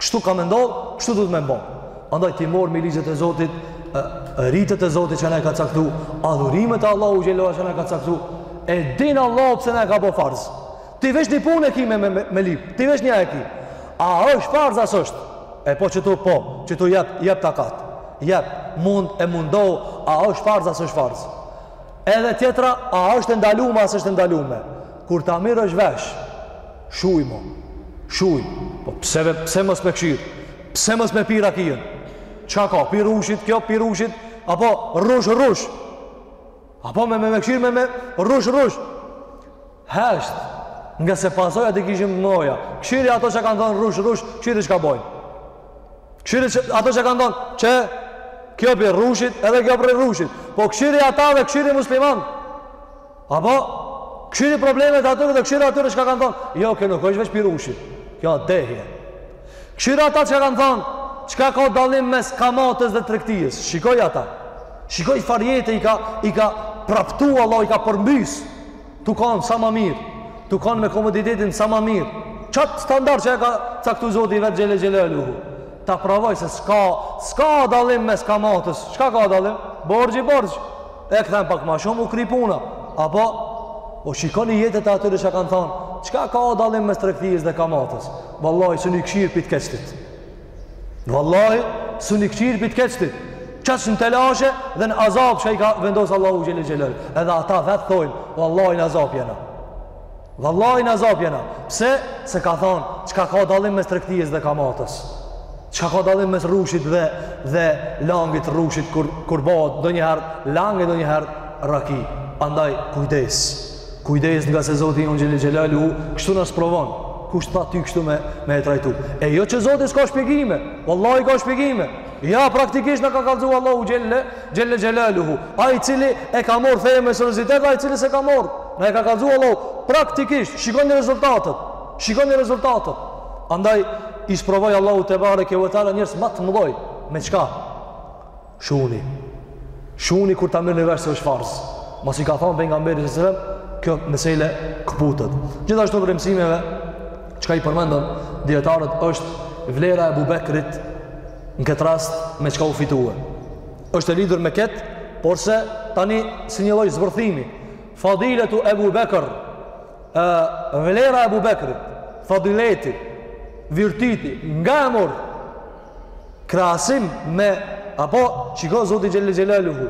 Kështu ka me ndodhë, kështu duhet me u bo. Andaj t'i morrmi ligjet e Zotit, ritet e Zotit që na i ka caktu, adhurimet e Allahu xhele ve ala që na i ka caktu, e din Allahu pse na e ka bo farz. Ti veç një punë e ki me, me, me, me lyp, ti veç nja e ki. A është farz, a s'është. E po qëtu po, qëtu jep, jep takat. Jep, mund e mundohu, a është farz, a s'është farz. Edhe tjetra, a është e ndalume, a s'është e ndalume. Kur ta merrsh vesh, shuj mo, shuj. Po pse, pse mos me kshir? Pse mos me pi rakijen? Çka ka, pi rrushit, kjo pi rrushit, apo rrush, rrush. Apo me me, me kshir me me rrush, rrush. Hesht, ngase pasojat i kishim të mëdha. Kshiri ato që kanë thonë rrush, rrush, kshiri çka bojnë. Kshiri që, ato që kanë thonë, qe kjo pi rrushit, edhe kjo pi rrushit. Po kshiri ata dhe kshiri musliman. Apo, kshiri problemet e atyre dhe kshiri atyre çka kanë thonë, jo, kjo nuk është veç pi rrushit. Kjo dehje. Kshiri ata që kanë thonë, çka ka dallim mes kamatës dhe tregtijes. Shikoj ata. Shikoj far jete i ka, i ka praptu Allahu, i ka përmbysë. tu kanë sa ma mirë, tu kanë me komoditetin sa ma mirë, qat standard që e ka caktu Zoti i vet xhele xhelaluhu, ta provojë se s'ka, s'ka dallim mes kamatës, çka ka dallim, borxhi, borxh, e kthen pak ma shumë, u kry puna, apo, o shikoni jetët e atyre që kanë thanë, çka ka dallim mes tregtijes dhe kamatës, vallahi, s'un i kshir pi të keqtit, Vallahi, s'un i kqyr pi të keqtit, qësë në telashe dhe në azab që i ka vendosë Allahu xhele xhelaluhu. Edhe ata vetë thojnë, vallahi në azab jena. Vallahi në azab jena. Pse? Se ka thonë, çka ka dallim mes tregtijes dhe kamatës. Çka ka dallim mes rrushit dhe, dhe langit të rrushit, kur, kur bëhet ndonjëherë lang ndonjëherë raki. Andaj, kujdes. Kujdes ngase Zoti jonë Xhele Xhelaluhu kështu na sprovon. Kush të tha ty kështu me me e trajtu? E jo që Zoti s'ka shpjegime. Vallahi ka shpjegime. Ja praktikisht na ka kallzu Allahu Xhelle Xhelle Xhelaluhu. Ai i cili e ka marr fenë me seriozitet, ai i cili s'e ka marr, na e ka kallzu Allahu praktikisht. Shikoni rezultatet. Shikoni rezultatet. Andaj i sprovoi Allahu tebareke ve teala njerëz ma të mëdhoj. Me çka? Shuni. Shuni kur ta merrni vesh se është farz. Masi ka thënë pejgamberi sallallahu alajhi wasallam kjo mesele këputet. Gjithashtu prej mësimeve çka i përmendin dietarët është vlera e Ebu Bekrit në këtë rast me çka u fitua. Është e lidhur me kët, porse tani si një lloj zbërthimi. Fadiletu Ebu Bekr, e, vlera e Ebu Bekrit, fadileti, virtyti, nga e mori, krahasim me apo shikoj Zoti xhele xhelaluhu.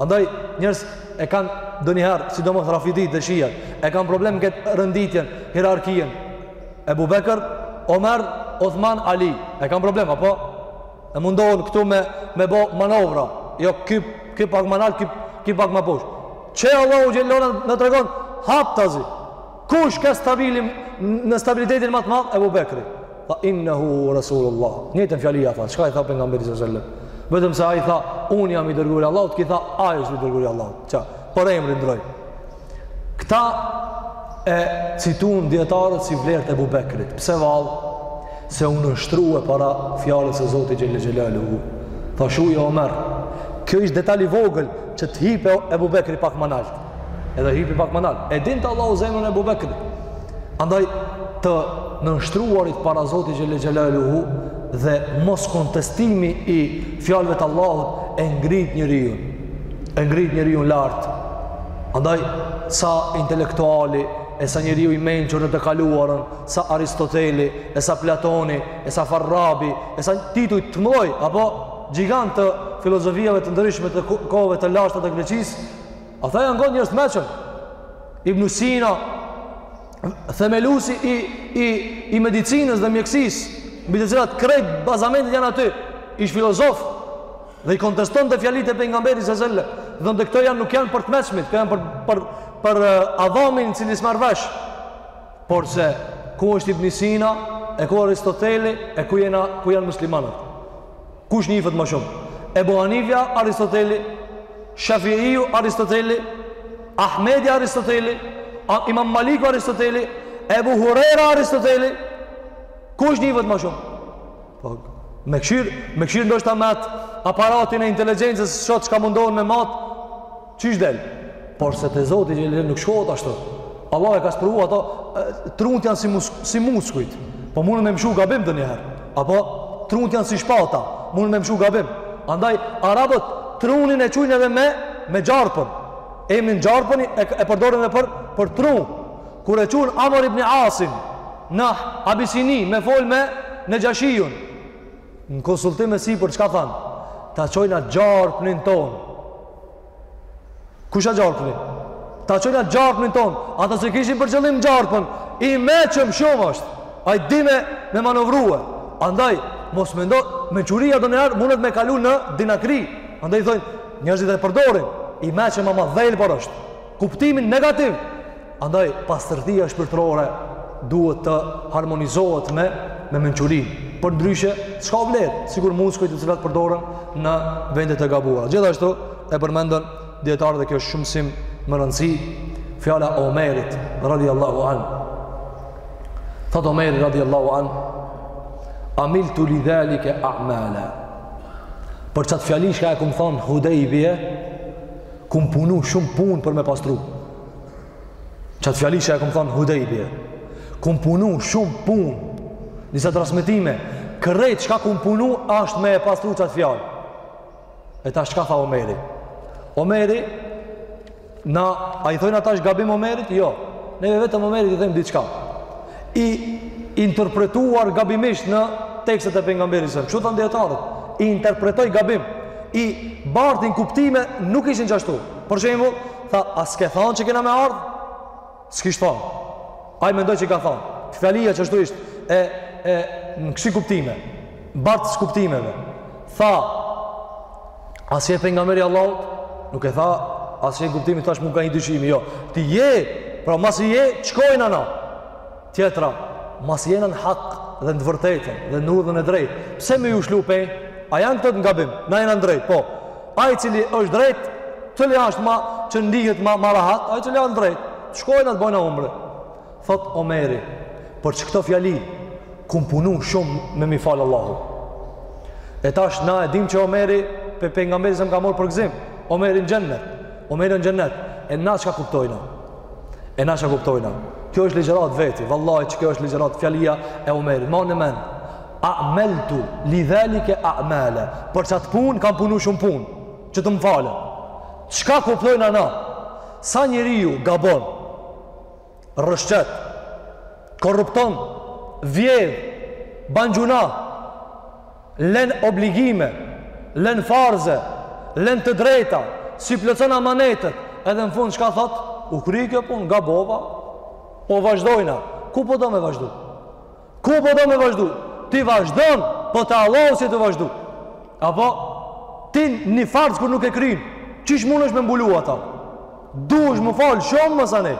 Andaj njerëz e kanë ndonjëherë sidomos rafiditë dhe shijat, e kanë problem këtë renditjen, hierarkien. Ebu Bekër, Omer, Othman, Ali, e kanë problem apo e mundohen këtu me me bo manovra. Jo ky ky pak ma nalt, ky ky pak ma poshtë. Qe Allahu xhele na tregon haptazi. Kush ka stabilin, stabilitetin më të madh Ebu Bekri? Tha innehu Rasulullah. Njëtën fjali ja tha, çka i tha pejgamberi salallahu? Vetëm se ai tha, unë jam i dërguari i Allahut, ky tha, ai është i dërguari i Allahut. Qa, përemrin ndrroi. Këtë e citojnë dijetarët si vlerë të Ebu Bekrit. Pse vallë? Se u nënshtrue para fjalës së Zotit Xhele Xhelaluhu. Ashtu Omeri, kjo ishte detal i vogël që të hipë Ebu Bekri pak më nalt. Edhe hipi pak më nal. E din të Allahu zemrën e Abu Bekrit. Andaj të nënshtruarit para Zotit Xhele Xhelaluhu dhe moskontestimi i fjalëve të Allahut e ngrit njeriu. E ngrit njeriun lart. Andaj sa intelektuali e sa njeriu i mençur në të kaluarën, sa Aristoteli, e sa Platoni, e sa Farabi, e sa tituj të mëdhenj apo gjigantë të filozofiave të ndryshme të kohëve të lashta të Greqisë, Ata janë qenë njerëz të meçëm. Ibn Sina, themelusi i, i, i medicinës dhe mjekësisë, mbi të cilat krejt bazamentet janë aty, ish filozof, dhe i kontestonte fjalët e pejgamberit se zëllë, e thonte këto janë nuk janë për të meçmit, këto janë për, për, për uh, avamin që s'merr vesh, porse ku është Ibn Sina, e ku Aristoteli, e ku, jan, ku janë muslimanët. Kush njifet më shumë? Ebu Hanifja a Aristoteli, Shafiiju a Aristoteli, Ahmedi a Aristoteli, Imam Maliku a Aristoteli, Ebu Hurejra a Aristoteli, kush njifet më shumë? Po, me kqyrë, me kqyrë ndoshta me atë aparatin e inteligencës, sot çka mundohen me matë, Qysh del? Porse te Zoti xhelel nuk shkohet ashtu. Allahu e ka sprovu ato trunt janë si mus, si muskujt. Po mundën me mshu gabim ndonjëherë. Apo trunt janë si shpata, mundën me mshu gabim. Andaj arabët trunin e qujnë edhe me me gjarpën. Emrin gjarpën e, e përdorin edhe për për trun. Kur e çojnë Amr ibn Asin në Abisini me fol me Nexhashiun. Në konsultim e sipër çka thanë? Ta çojna gjarpnin tonë Kush a gjarpni? Ta çojna gjarpnin tonë, ata s'e kishin për qëllim gjarpën, i meçëm shumë është, ai di me me manovrue. Andaj, mos mendo, mençuria donjëherë mundet me kalu në dinakri. Andaj, i thojnë, njerëzit e përdorin, i meçëm ama dhelpër është. Kuptimin negativ, Andaj, pastërtia shpirtërore duhet të harmonizohet me, me mençurinë. Përndryshe, s'ka vlerë, sikur muskujt të cilat përdoren në vendet e gabuara. Gjithashtu, e përmendin dijetarët dhe kjo është shumë shumë me rëndësi, fjala e Omerit, radijallahu anh. Thotë Omeri, radijallahu anh, amiltu lidhalike a'mala. Për qatë fjali çka e kam thonë Hudejbije, kam punu shumë punë për me pastru. Qatë fjali që e kam thonë Hudejbije, kam punu shumë punë, në disa transmetime, krejt çka kam punu, ashtë me e pastru qatë fjali. E tash çka tha Omeri? Omeri, na, a i thojnë a tash gabim Omerit? Jo, neve vetëm Omerit i thojnë diçka. I interpretuar gabimisht në tekstet e pejgamberit s.a.s. Qashtu thonë dijetarët. I interpretoi gabim. I bartin kuptime nuk ishin qashtu. Për shembull Tha, a s'ke thonë që kena me ardhë? S'kish thonë. Ai mendoi që ka thonë. Fjalia qashtu ishte e, e në kësi kuptime, bartëse kuptimeve. Tha, a s'je pejgamberi Allahut? Nuk e tha, a s'je kuptimi tash unë kam një dyshim, jo. Ti je, pra masi je, shkojna na. Tjetra, masi jena në hak dhe në të vërtetën dhe në udhën e drejtë, pse me ju lëshu pe? A janë këta n'gabim? Na jena në drejtë, po. Ai i cili është drejtë, cili ashtë ma që ndihet ma, ma rahat, ai i cili ashtë në drejtë, të shkojna të bojna umre. Thot Omeri, për qëto fjali, kum punu shumë me mi falë Allahu. E tash na e dim që Omeri, pej pejgamberit s.a.s. ka marrë përgëzim, Omeri në xhennet, Omeri në xhennet, e na çka kuptojna? E na çka kuptojna. Kjo është ligjëratë n'veti, vallahi që kjo është ligjëratë fjalia e Omerit. Mbane n'men, amiltu li dhalike a'malen, për qatë pun, kam punu shumë pun, që të më falë. Çka kuptojna na? Sa njeriu gabon, rëshqet, korrupton, vjedh, ban gjynah, len obligime, len farze, len të drejta, s'i plotson amanetet, edhe në fund çka thot, u kry kjo pun, gabova, po vazhdojna, ku po do me vazhdu? Ku po do me vazhdu? Ti vazhdon, po te Allahu s'je tu vazhdu. Apo, ti një farz kur nuk e kryin, qysh munesh me mbulu ata? Duhesh me falë shumë masanej.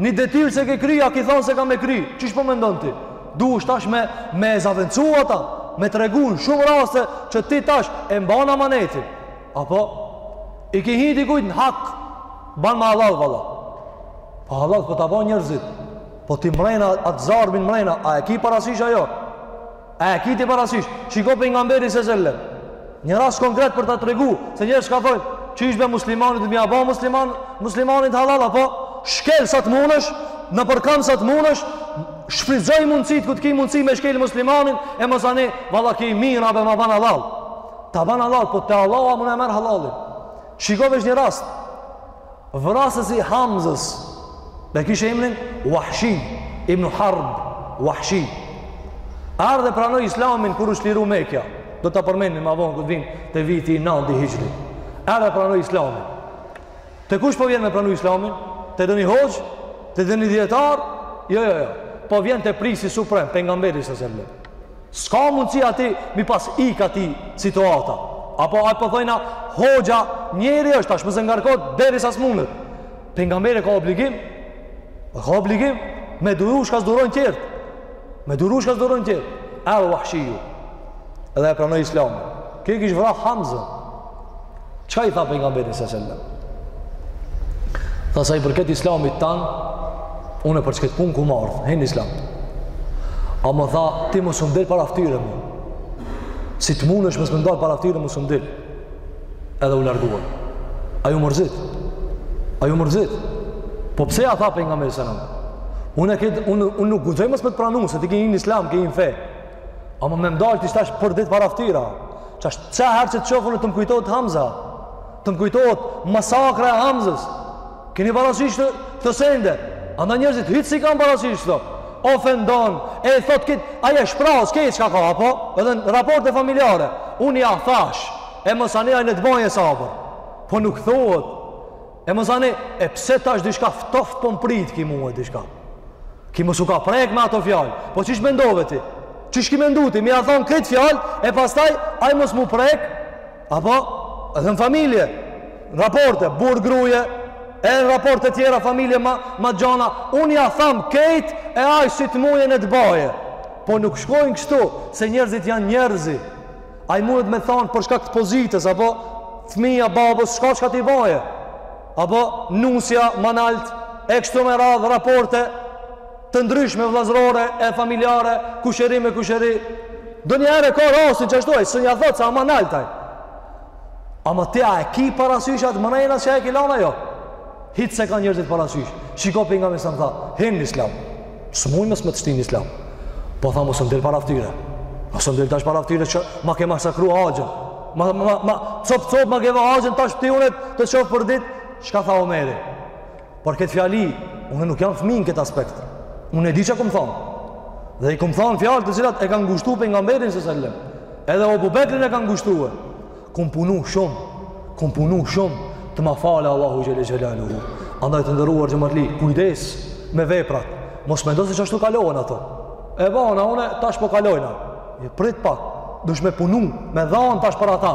Një detyrë s'e ke kry, a ki thonë se kam me kry. Qysh po mendon ti? Duhesh tash me, me e zavendsu ata, me tregu n' shumë raste që ti tash e mban amanetin. Apo, i ki hi dikujt në hak, banma halal vala. Po, po halal, po ta ban njërzit. Po ti mrejna, atë zarbin mrejna, a e ki parasysh a jo? A e ki ti parasysh? Shiko pejgamberi sallallahu alajhi wasallam. Një rast konkret për ta tregu se njerëz ka thonë, qysh be muslimani mos me ia ba muslimanit halal, po shkel sa të mundesh, nëpërkam sa të mundesh, shfrytëzoji mundësitë ku të ki mundësi me shkel muslimanin e masanej valla, për t'mira be ma ban halal. Ta ban halal, po te Allahu mun e merr halalin. Shiko veç një rast. Vrasësi i Hamzës, dhe kish emrin Wahshi, ibn Harb, Wahshi. Erdh e pranoi islamin kur u çliru Mekja. Do ta përmenim ma vonë kur t'vim te viti i nandi hixhri. Erdh e pranoi islamin. Te kush po vjen me pranu islamin? Te ndonjë hoxhë? Te ndonjë dijetar? Jo, jo, jo. Po vjen te prijsi suprem, pejgamberi s'selem. S'ka mundësi atij mi pas ik atij situata. Apo a po thojna, hoxha njeri është, tash mos e ngarko, derisa s'munet. Pejgamberi ka obligim, e ka obligim, me duru çka s'durojnë tjert. Me duru çka s'durojnë tjert. Edhe Wahshiu. Erdh e pranoi islamin. Ky e kish vra Hamzën. Çka i tha pejgamberi s'sellem? Tha sa i përket islamit tan, unë për qet punë kum ardhë, hin në islam. Ama tha, ti mos m'dil para ftyre mu. Si të mundesh mos m'dil para ftyre mos m'dil. Edhe u largua. A ju mërzit? A ju mërzit? Po pse ja tha pejgamberi s'sellem? Unë, unë, unë nuk guxoj mos me të pranu, se ti ke hi n'islam, ke hi n'fe. Ama me m'dalë ti tash për ditë para ftyre. Qashtu sa herë që të shoh unë të më kujtohet Hamza. Të më kujtohet masakra e Hamzës. Keni parasysh kto, kto sende. A nda njerzit, hiç s'i kan parasysh kto. Ofendon, e thot këtë, ja shpraz, kejt çka ka, apo? Edhe në raporte familjare. Unë ja thash, e masanej ai le të baje sabër. Po nuk thohet. E masanej, e pse tash diçka ftoft po m'prit ki me mu diçka. Qi mos u ka prek me ato fjalë. Po qysh mendove ti? Qysh ki mendu ti? Me ia thanë kët fjalë e pastaj ai mos mu prek? Apo edhe në familje, raporte, burrë gruje, e në raporte tjera n'familje ma, ma gjana, unë ja tham kejt e ai si të mujë le të baje. Po nuk shkojnë kështu, se njerëzit janë njerëz. Ai mundet me thanë për shkak të pozitës apo fëmija babës çka çka ti baje. Apo s'nja manalt e kështu me radhë raporte të ndryshme vëllazërore e familjare, kushëri me kushëri. Ndonjëherë ka rasti qashtu ai, s'nja thotë se a ma nalt ai. Ama ti a e ki parasysh atë mrena çka i ki lanë a jo. Hiç s'e kan njerëzit parasysh. Shiko pejgamberi s'selem tha, hin në islam. S'muj mos me të shti n'islam. Po tha mos m'del para ftyre. Mos m'del tash para ftyre që ma ke masakru axhën. Ma, ma, ma, cop, cop, ma ke ba axhën tash p'ti unë të të shoh për ditë. Çka tha Omeri? Por këtë fjalë, unë nuk jam fëmi në këtë aspekt. Unë e di çka kum thanë. Dhe i kum thanë fjalë të cilat e kanë ngushtu pejgamberin s'sellem. Edhe Ebu Bekrin e kanë ngushtu e. Kum punu shumë, kum punu shumë, të ma fale Allahu xhelle xhelaluhu. Andaj të nderuar xhematli, kujdes me veprat, mos mendo se qashtu kalohen ato. E bana, une tash po kalojna. Një prit pak, dush me punu, me dhanë tash për ata.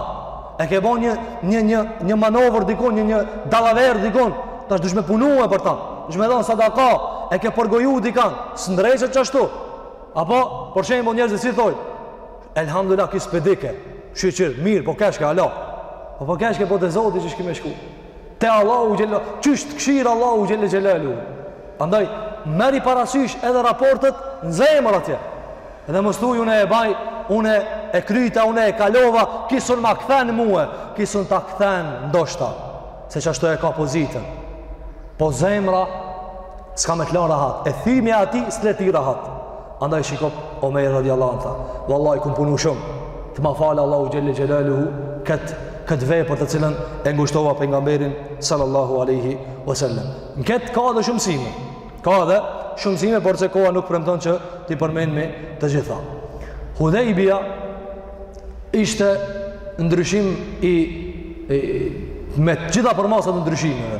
E ke bo një, një, një, një manovër dikun, një, një dalaver dikun, tash dush me punue për ta. Dush me dhanë sadaka, e ke përgoju dikan, s'ndreqet qashtu. Apo, për shembull, njerëzit si thojnë, Elhamdulillah ki spedike, shyqyr, mirë, po keshke, alo. Po po keshke, po te Zoti qysh ki me shku. Te Allahu xhelle, qysh kshyr Allahu xhelle xhelaluhu. Andaj, merri parasysh edhe raportet në zemër atje. Edhe mos thuj, une e baj, une e kryta, une e kalova, ky s'un ma kthen muë, ky s'un ta kthen ndoshta, se qashtu e ka pozitën. Po zemra, s'ka me të lanë rahat, e dhimi atij s't'le ty rahat. Andaj shiko Omer radiallahu anhu tha, "Vallahi kum punu shumë. Të ma falë Allahu xhelle xhelaluhu kët kët vepër të cilën e ngushtova pejgamberin sallallahu alaihi wasallam." Në kët ka edhe shumë mësime. Ka edhe shumë mësime, porse koha nuk premton që t'i përmendim të gjitha. Hudejbia ishte ndryshim i, i me të gjitha përmasat e ndryshimeve.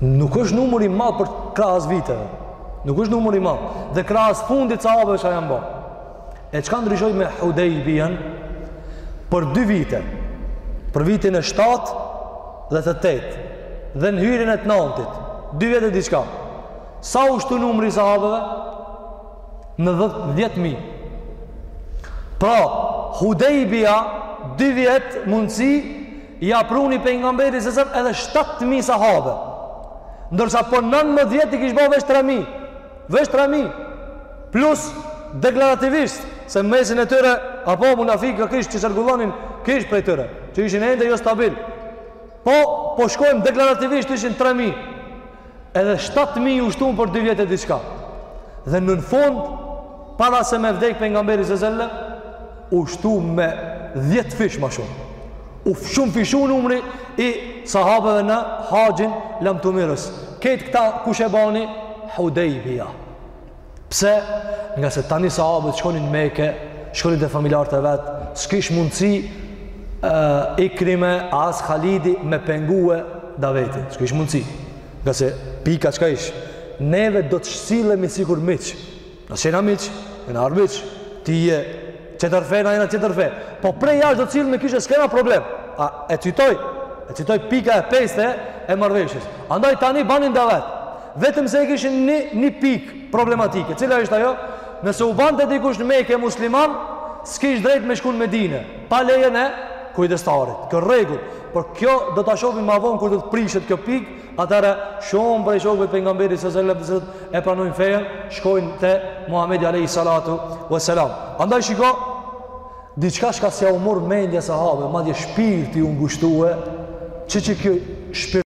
Nuk është numër i madh përkrahas viteve. Nuk është numër i madh. Dhe krahas fundit sahabeve që janë bërë. E çka ndryshoi me Hudejbien? Për dy vite. Për vitin e 7 dhe të 8 dhe në hyrjen e të nëntit. Dy vjet e diçka. Sa u shtu numri i sahabeve? Në 10000. Pra, Hudejbia dy vjet mundësi Ia pruni pejgamberit s.a.s. edhe shtatë mijë sahabe. Ndërsa për 19 vjet i kish ba veç 3000. Veç 3000. Plus deklarativisht se n'mesin e tyre apo munafika kish që qarkullonin kish prej tyre, që ishin ende jo stabil. Po po shkojmë deklarativisht ishin 3000. Edhe 7000 u shtuan për dy vjet e diçka. Dhe në fund para se me vdek pejgamberi sallallahu alajhi wasallam u shtu me 10 fish ma shumë. U shumëfishu numri i sahabeve në haxhin Lamtumirës. Krejt këta kush e bani? Hudejbija. Pse? Ngase tani sahabët shkonin në Mekë, shkonin te familjarët e vet, s'kish mundsi as Ikrime as Khalidi me pengue davetin. S'kish mundsi. Ngase pika çka ish? Neve do të sillemi sikur miq. Na s'jena miq, jena armiq, ti je tjetër fe, na jena tjetër fe. Po prej jashtë do të sillemi kishe, s'kena problem. A, e citoj, e citoj pika e pestë e marrëveshjes. Andaj tani banin davet. Vetëm se e kishin një, një pik problematike. Cila ishte ajo? Nëse u bante dikush në Meke musliman, s'kish drejt me shku në Medine. Pa lejen e kujdestarit. Kjo rregull. Por kjo do ta shofim ma vonë kur do të prishet kjo pik, atëherë shumë prej shokve të pejgamberit sa selam e pranojnë fenë, shkojnë te Muhammedi Alejhi Salatu ve Selam. Andaj shiko, diçka çka s'ja u murr mendja sahabe, madje shpirti u ngushtue, që që kjo shpirt,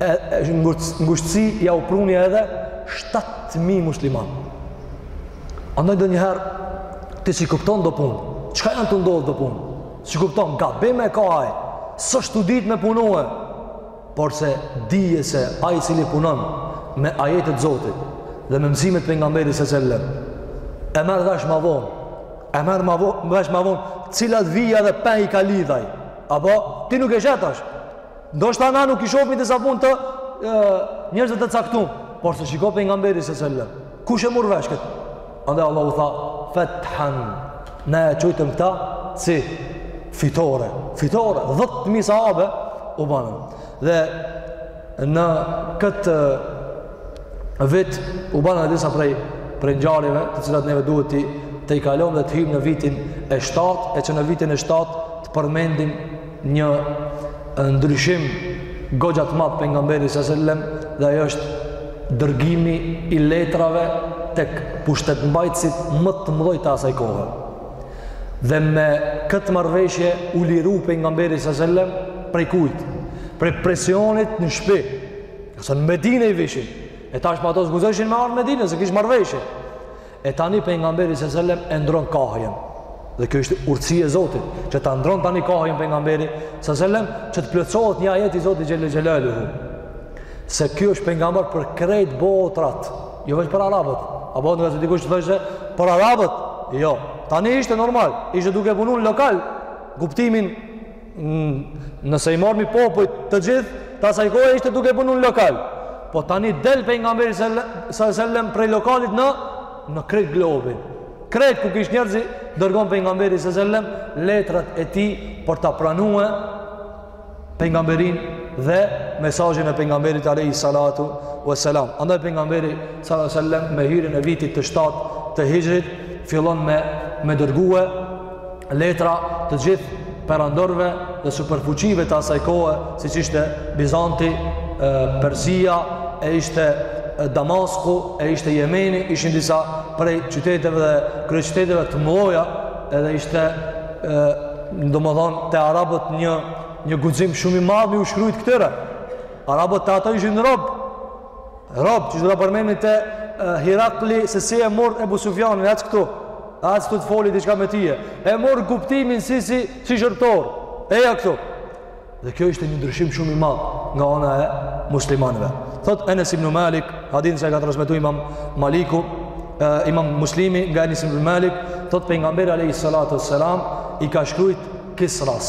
e ngushtësi ja u pruni edhe 7.000 musliman. Andaj donjëherë, ti s'i kupton do punë, çka janë tu ndodhë do punë? S'i kupton, gabime ka ai, s'ësht tu ditë me punue, porse dije se ai i cili punon me ajetet e Zotit dhe me mësimet e pejgamberit sa selam, e merr vesh ma vonë, e merr ma vonë, vesh ma vonë, cilat vija dhe penj i ka lidh ai, apo ti nuk e sheh tash, Ndoshta na nuk i shohim disa punë të njerëzve të caktuar, porse shiko pejgamberi sa selam. Kush e murr vesh kët? Andaj Allahu tha, "Fethan." Na e qujtëm këta si fitore, fitore 10000 sahabe u banë. Dhe në këtë vit u banën e disa prej prej ngjarjeve, të cilat neve duhet të t'i kalojmë dhe të hyjmë në vitin e 7, e që në vitin e 7 të përmendim Një ndryshim goxha të madh te pejgamberi sa selam dhe ajo është dërgimi i letrave tek pushtetmbajtësit më të mëdhenj të asaj kohe. Dhe me këtë marrëveshje u liru pejgamberi sa selam prej kujt? Prej presionit në shtëpi. Se në Medinë i vishin. E tash ma ato s'guxojshin me ardh në Medinë, se kish marrëveshje. E tani pejgamberi sallallahu alajhi wasallam e ndron kahjen. Dhe kjo ishte urtësi e Zotit, që ta ndron tani kahjen pejgamberi sallallahu alajhi wasallam, që të plotësohet një ajet i Zotit xhele xhelaluhu. Se ky është pejgamber për krejt botrat, jo veç për arabët. Apo nuk, se dikush të thoshte për arabët? Jo. Tani ishte normal, ishte duke punu n' lokal kuptimin nëse i marmi popujt e gjithë, të asaj kohe ishte duke punu në lokal. Po tani del pejgamberi sa selam prej lokalit në, në krejt globin. Krejt ku kish njerëz, dërgon pejgamberi sa selam letrat e tij për ta pranue pejgamberinë dhe mesazhin e pejgamberit alejhi salatu ve selam. Andaj pejgamberi sa selam me hyrjen e vitit të shtatë të hixhrit, fillon me, me dërgue letra të gjithë perandorëve dhe superfuqive të asaj kohe, siç ishte Bizanti, Persia, e ishte Damasku, e ishte Jemeni, ishin disa prej qyteteve dhe kryeqyteteve të mdhoja, edhe ishte, domethënë, te arabët një, një guzim shumë i madh me u shkrujt këtyre. Arabët te ato ishin robë, Rob, që do ta përmenim te uh, Hirakli, se si e murr Ebu Sufjanin, ec këtu, ec këtu të foli diçka me tije, e murr kuptimin si, si, si shërbtor, eja këtu. Dhe kjo ishte një ndryshim shumë i madhë nga ana e muslimanve. Thot Enes ibn Malik, hadithin që e ka transmitu imam Maliku, uh, imam Muslimi nga Enes ibn Malik, thot pejgamberi a.s. i ka shkrujt Kisras,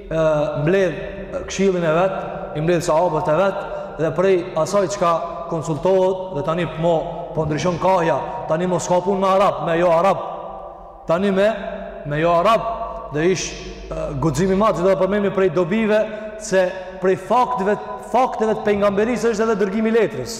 mbledh këshillin e vet, i mbledh sahabët e vet dhe prej asaj çka konsultohet dhe tani po po ndryshon kahja, tani mo s'ka punë me arab, me jo arab. Tani me me jo arab dhe ish guxim i madh dhe do e përmenim prej dobive se prej fakteve fakteve të pejgamberisë është edhe dërgimi i letrës.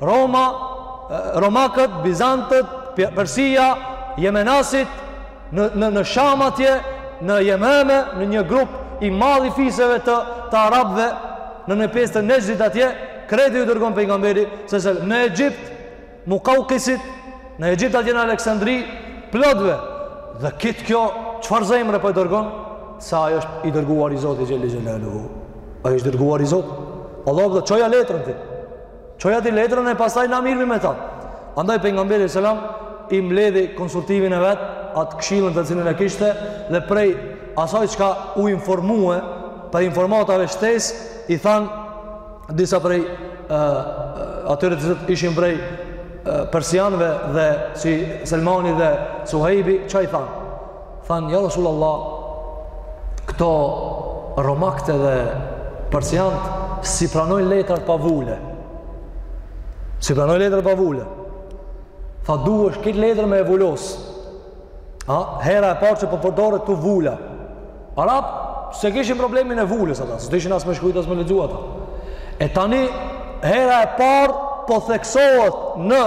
Roma, Romakët, Bizantët, Persia, Jemenasit, në, në, në Sham atje, në Jemen, në një grup i madh i fiseve të, të Arabve, në në pjesë të Nexhdit atje, krejt ju dërgon pejgamberi a.s. në Egjipt, Mukaukisit, në Egjipt atje në Aleksandri, plotve, dhe kitë kjo, çfarë zemre po e dërgon, se ai është i dërguar i Zotit xhele xhelaluhu, ai është dërguar i Zotit, Allahu po do, çoja letrën ti, Çoja ti letrën e pastaj na mirëmi me ta. Andaj pejgamberi alejhi selam i mbledhi konsultivin e vet, atë këshillin të cilin e kishte dhe prej asaj çka u informue prej informatave shtesë i than disa prej atyre të cilët ishin prej persianëve dhe si Selmani dhe Suhejbi, çka i than? Thanë, ja Rasul Allah, këto romakët dhe persiant s'i pranojnë letrat pa vule. S'i pranojnë letrat pa vule. Tha duhesh këtë letër me e vulos. A, hera e parë që po përdoret këtu vula. Arabt s'e kishin problemin e vulës ata, s'dishin as me shkrujt, as me lexu ata. E tani, hera e parë po theksohet në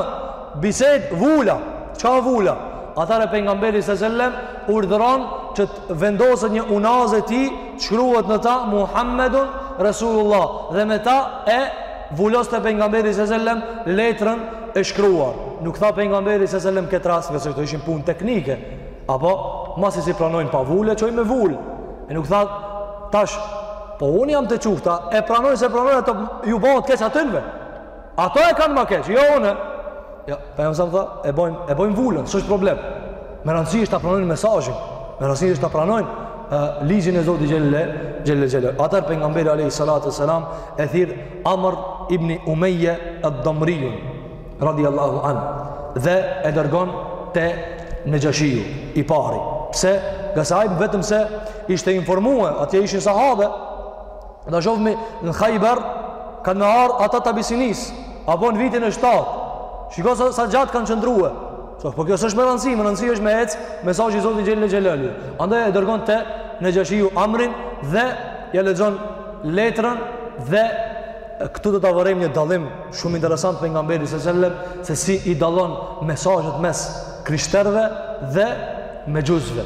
Bisedë vula, çka vula? Atëherë pejgamberi alejhi selam urdhëron që të vendoset një unazë e tij, të shkruhet në ta Muhammedun Resulullah dhe me ta e vuloste pejgamberi alejhi selam letrën e shkruar. Nuk tha pejgamberi alejhi selam këtë rast, ngase këto ishin punë teknike. A po masi s'i pranojnë pa vulë, çoji me vulë. E nuk tha tash po unë jam e çufsha, e pranojnë s'e pranojnë ato ju bahet keq atynve. Ato e kanë ma keq, jo unë. Ja, jo, pejgamberi a.s. tha, e bojmë, e bojmë vulën, s'është problem. Me rëndësi është ta pranojnë mesazhin, me rëndësi është ta pranojnë uh, ligjin e Zotit xhele xhelaluhu. Atër pejgamberi alejhi salatu ue selam, e thirr Amr ibn Umeje ed-Damrijun, radijallahu anh, dhe e dërgon te Nexhashiu, i pari. Pse? Ngase ai vetëm se ishte informue, atje ishin sahabe, Do shofmi në Hajber, kanë me ardhë ata të Abisinisë, apo në vitin e 7, shiko sa, sa gjatë kanë qëndrue. So, po kjo s'është me rëndësi, me rëndësi është me ec mesazhi i Zotit xhele xhelaluhu. Andaj e dërgon te Nexhashiu Amrin dhe ja lexon letrën dhe këtu do ta vërejmë një dallim shumë interesant pejgamberi se sellem se si i dallon mesazhet mes krishterve dhe mexhusve.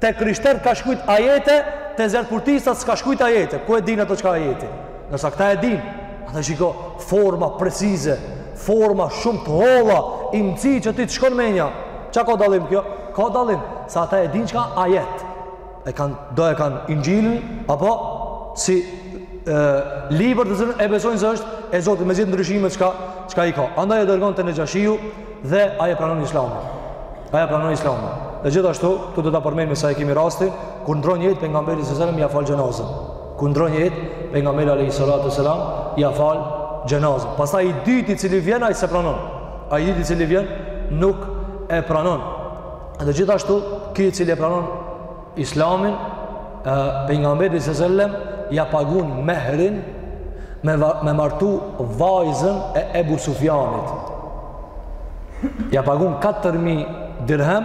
Te krishterët ka shkrujt ajete, te zjarrputistat s'ka shkrujt ajete. Ku e dinë ata çka ajeti? Ndërsa këta e dinë, atë shiko, forma precize, forma shumë të holla, imtësi që ti të shkon menja. Ça ka dallim kjo? Ka dallim, se ata e dinë çka ajet. E kan, do e kanë Inxhilin, apo si e, libër të cilën e besojnë se është e Zotit, me gjithë ndryshime çka, çka i ka. Andaj e dërgon te Nexhashiu dhe ai e pranon islamin. Ai e pranon Islamin. Dhe gjithashtu, këtu do ta përmendim sa e kemi rastin kur ndron jetë pejgamberi sallallahu alajhi wasallam ja fal xhenazën. Kur ndron jetë pejgamberi alayhi salatu wasalam ja fal xhenazën. Pastaj i dyti i cili vjen ai s'e pranon. Ai i dyti i cili vjen nuk e pranon. Dhe gjithashtu, ky i cili e pranon Islamin, pejgamberit se sellem ja pagun mehrin me me martu vajzën e Ebu Sufjanit. Ja pagun 4000 dirhem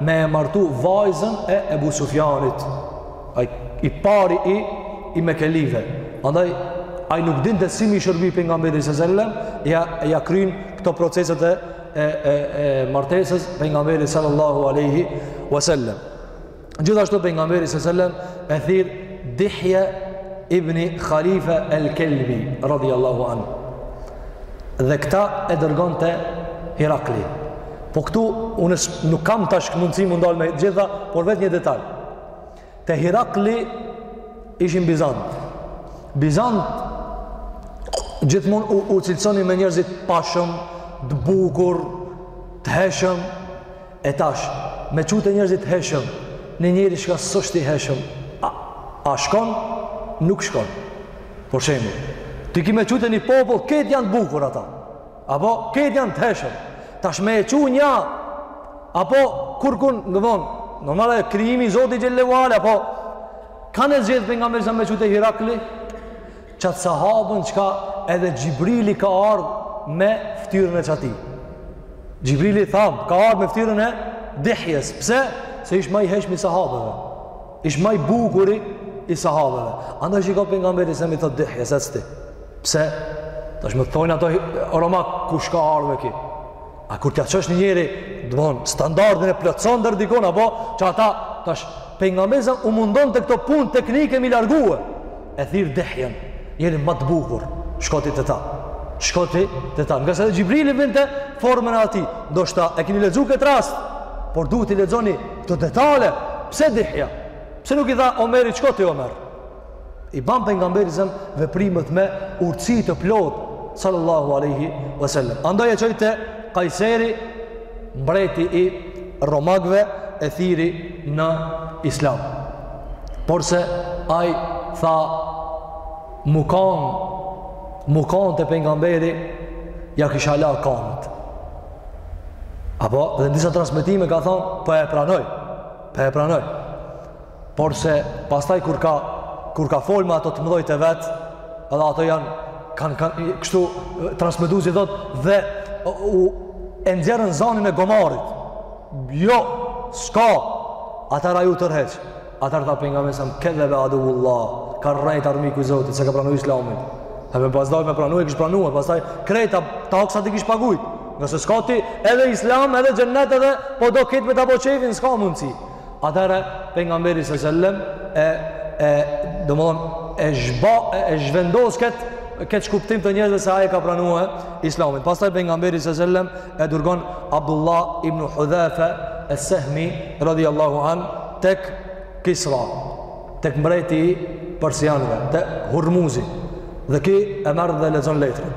me e martu vajzën e Ebu Sufjanit. Ai i pari i i Mekelive. Andaj ai nuk dinte si m'i shërby pejgamberit se sellem ja ja kryen këto proceset e e e, e martesës pejgamberit sallallahu alaihi wasallam. Gjithashtu pejgamberi sallallahu alajhi wasallam e thirr Dihya ibn Khalifa al-Kalbi radiyallahu anhu. Dhe këta e dërgon te Hirakli. Po këtu unë nuk kam tash mundësi m'u ndal me gjitha, por vetëm një detaj. Te Hirakli ishin Bizant. Bizant gjithmonë u, u cilësonin me njerëz të pashëm, të bukur, të heshëm, E tash, me çu te njerëzit e heshëm një njeri çka s'është i heshëm, a, a shkon? Nuk shkon. Për shembull, ti ki me çu te një popull, krejt janë të bukur ata. Apo, krejt janë të heshëm. Tash me e çu nja, apo, kurkun, domethonë, normale, krijimi i Zotit xhele ve ala, apo, kan e zgjedh pejgamberi me çu te Hirakli? Qatë sahabën çka edhe Xhibrili ka ardhë me ftyrën e qati. Xhibrili thamë, ka ardhë me ftyrën e Dihjes. Pse? Se ish ma i heshmi i sahabëve. Ish ma i bukuri i sahabëve. Andaj shiko pejgamberi selem i thot Dihjes, ec ti. Pse? Tash me thojnë ata romakët kush ka ardhë e ky. A kur t'ja çojsh një njeri, domethënë, standardin e plotëson ndër dikon, apo, që ata, tash, pejgamberi s.a.s. u mundonte këto pun teknike mi largue, e thirr Dihjen, njeri ma të bukur, shko ti te ta, shko ti te ta, ngase edhe Xhibrili vinte në formën e atij, ndoshta, e kini lexu këtë rast, por duhet i lexoni këto detale, pse Dihja, pse nuk i tha Omerit, shko ti Omer, i ban pejgamberi s.a.s. veprimet me urtësi të plotë sallallahu alaihi wasallam andaj e çoi te Kaiseri mbreti i romakëve e thirri në islam porse ai tha mu kanë mu kanë te pejgamberi ja kisha la kamët apo dhe në disa transmitime ka thonë po e pranoj po e pranoj porse pastaj kur ka kur ka fol me ato të mëdhojt e vet, edhe ato janë kanë kanë kështu transmetuesi thotë dhe e nxjerrën zanin e gomarit. Jo, s'ka. Atëherë ai u tërheq. Atëherë tha pejgamberi s.a.s. kedhebe aduvullah, ka rrejt armiku i Zotit, s'e ka pranue Islamin. A me pas do me pranue, e kish pranue, pastaj krejt taksat i kish paguj. Ngase s'ka ti edhe Islam, edhe xhennet edhe po do këtë me ta bo qefin, s'ka mundësi. Atëherë pejgamberi s.a.s. e e domthon e zhba e zhvendos kët keqkuptim të njerëzve se ai e ka pranue Islamin. Pastaj pejgamberi s.a.s. e dërgon Abdullah ibn Hudhafa as-Sahmi radiyallahu anh tek Kisra, tek mbreti i persianëve, te Hurmuzi. Dhe ky e merr dhe lexon letrën.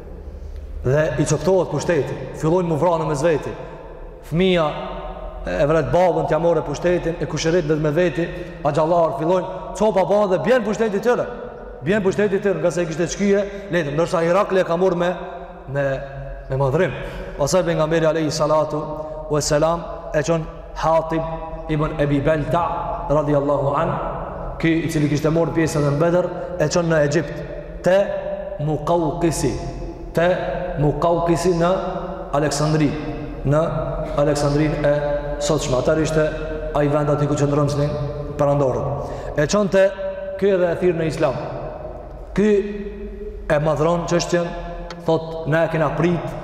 dhe i coptohet pushteti, fillojnë mu vranë mes veti, fëmija e vret babën t'ja more pushtetin, e kushërijt edhe me veti, axhallarët, fillojnë, copa bahen dhe bjen pushteti i tyre, bjen pushteti i tyre, ngase e kishte shkye letrën, ndërsa Irakli e ka mor me, me, me madhrim, pastaj pejgamberi alejhi salatu ue selam, e çon, Hatib ibn Ebi Beltea, radi Allahu anh, ky i cili kishte morë pjesë në Bedër, e çon në Egjipt, te Mukaukisi, te Mukaukisi në Aleksandri, në Aleksandrinë e sotshme. Atëherë ishte ai vend aty ku qëndrojshin perandorët. E çon te ky edhe e thirr në islam. Ky e madhron çështjen, thotë, ne e kena prit,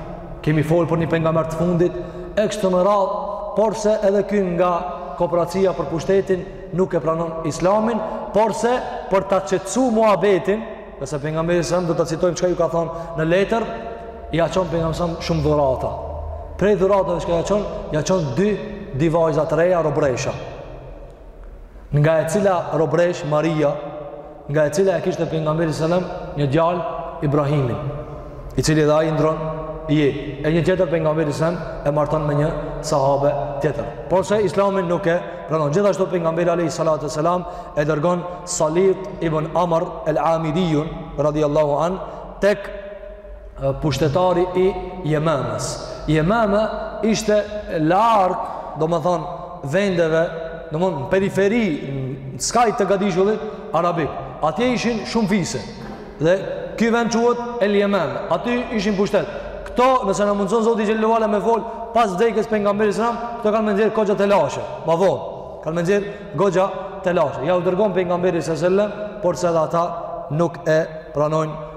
kemi folë për një pejgamber të fundit, e kështu me radhë, porse edhe ky nga koprracia për pushtetin nuk e pranon islamin, porse për ta qetsu muhabetin, edhe pse pejgamberi s.a.s. do ta citojmë çka ju ka thonë në letër, ia çon pejgamberit s.a.s. shumë dhurata. Prej dhuratave çka ia çon, ia çon dy, dy vajza të reja robresha. nga e cila robresh Maria, nga e cila e kishte pejgamberi sallam një djalë Ibrahimin, i cili dhe ai ndron jetë, e një tjetër pejgamberi sallam e marton me një sahabe tjetër. Por se Islamin nuk e pranon. Gjithashtu pejgamberi alayhi salatu sallam e dërgon Salit ibn Amr el-Amidiyun radhiyallahu an tek pushtetari i Jememës. Jememe ishte larg, domethonë, vendeve, domethonë në periferi, në skaj të gadishullit Arabik. Atje ishin shumë fise. Dhe ky vend quhet El Jememe. Aty ishin pushtet. Këto, nëse na mundson Zoti xhallahu ala me fol, pas vdekjes pejgamberit sa, këto kanë nxjerrë goxha telashe. Ma von. Kanë nxjerrë goxha telashe. Jau dërgon pejgamberi sa selam, por se edhe ata nuk e pranojnë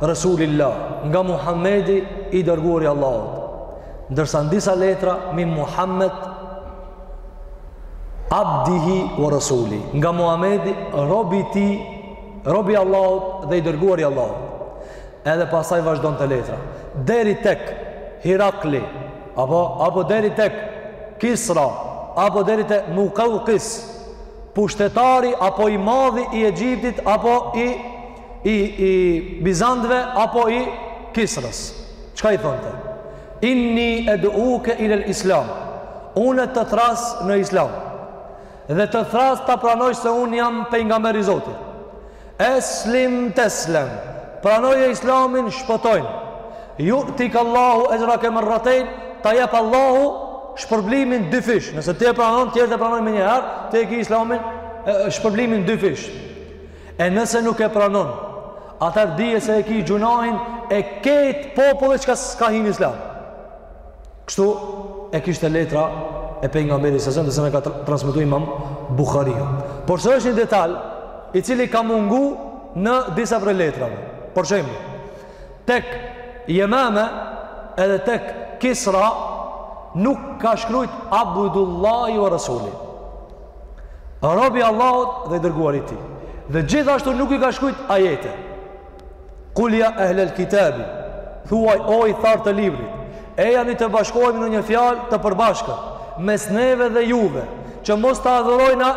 Resulillah, nga Muhammedi i dërguar i Allahut. Ndërsa në disa letra min Muhammed Abdihi wa Rasuli, nga Muhammedi robi i tij, robi i Allahut dhe i dërguar i Allahut. Edhe pastaj vazhdonte letra. Deri tek Hirakli, apo apo deri tek Kisra, apo deri te Muqawqis, pushtetari apo i madhi i Egjiptit apo i i, i Bizantve apo i Kisrës. Çka i thonte? Inni ed'uke ilel islam. Unë të thras në islam. Dhe të thras ta pranojsh se unë jam pejgamber i Zotit. Eslim teslem. Pranoje islamin shpëton. Jutike Allahu exhrake merratejn, ta jep Allahu shpërblimin dy fish. Nëse ti e pranon, tjerët e pranojnë menjëherë, ti e ki islamin shpërblimin dy fish. E nëse nuk e pranon, atëherë dije se e ki gjunahin e krejt popullit që ka s'ka hinë islam. Kështu e kishte letra e pejgamberit sasem dhe sikur ka transmetu imam Bukhariu. Por se është një detal i cili ka mungu në disa prej letrave. Për shembull, tek jemame edhe tek kisra nuk ka shkrujt Abdullahi ve Rasuli. Robi Allahut dhe i dërguari i tij. Dhe gjithashtu nuk i ka shkrujt ajete. Kul ja ehlel kitabi, thuaj o ithtarë të librit, ejani të bashkohemi në një fjalë të përbashkët, mes neve dhe juve, që mos ta adhurojna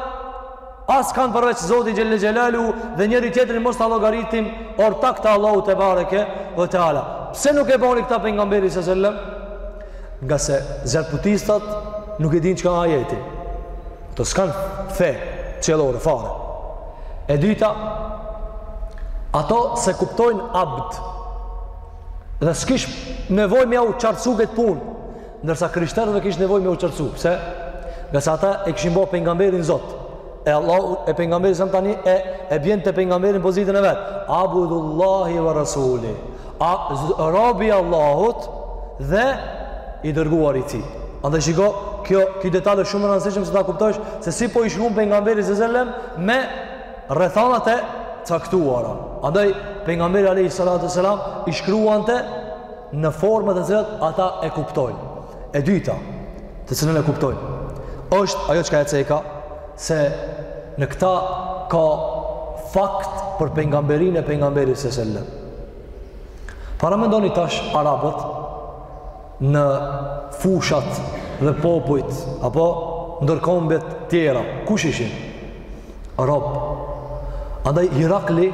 askënd përveç Zotit xhel-le xhelaluhu dhe njëri tjetrin mos ta llogaritim ortak të Allahut tebareke ve teala. Pse nuk e boni këta pejgamberi sa selem? ngase zjarrputistat nuk e dinë çka ajeti të s'kanë fe qiellore fare e dyta ata s'e kuptojnë abd dhe s'kish nevoj me jau qartësu këtë punë ndërsa krishterëve kish nevoj me u qartësu se nga se ata e kishin bo pejgamberin zot e Allah e pejgamberi selem tani e, e bjen te pejgamberin pozitën e vet abdullahi ve rasuli a robi i Allahut dhe i dërguar i tij. Andaj shiko, ky ky detaj është shumë i rëndësishëm se ta kuptosh se si po i shkrun pejgamberi sallallahu alajhi wasallam me rrethanat e caktuara. Andaj pejgamberi alayhi salatu wasalam i shkruante në forma të cilat ata e kuptojnë. E dyta, të cilën e kuptojnë, është ajo çka e ceka se në këta ka fakt për pejgamberinë e pejgamberit sallallahu Paramendoni tash Arabët në fushat dhe popujt, apo ndër kombet tjera, kush ishin? Rob. Andaj Hirakli,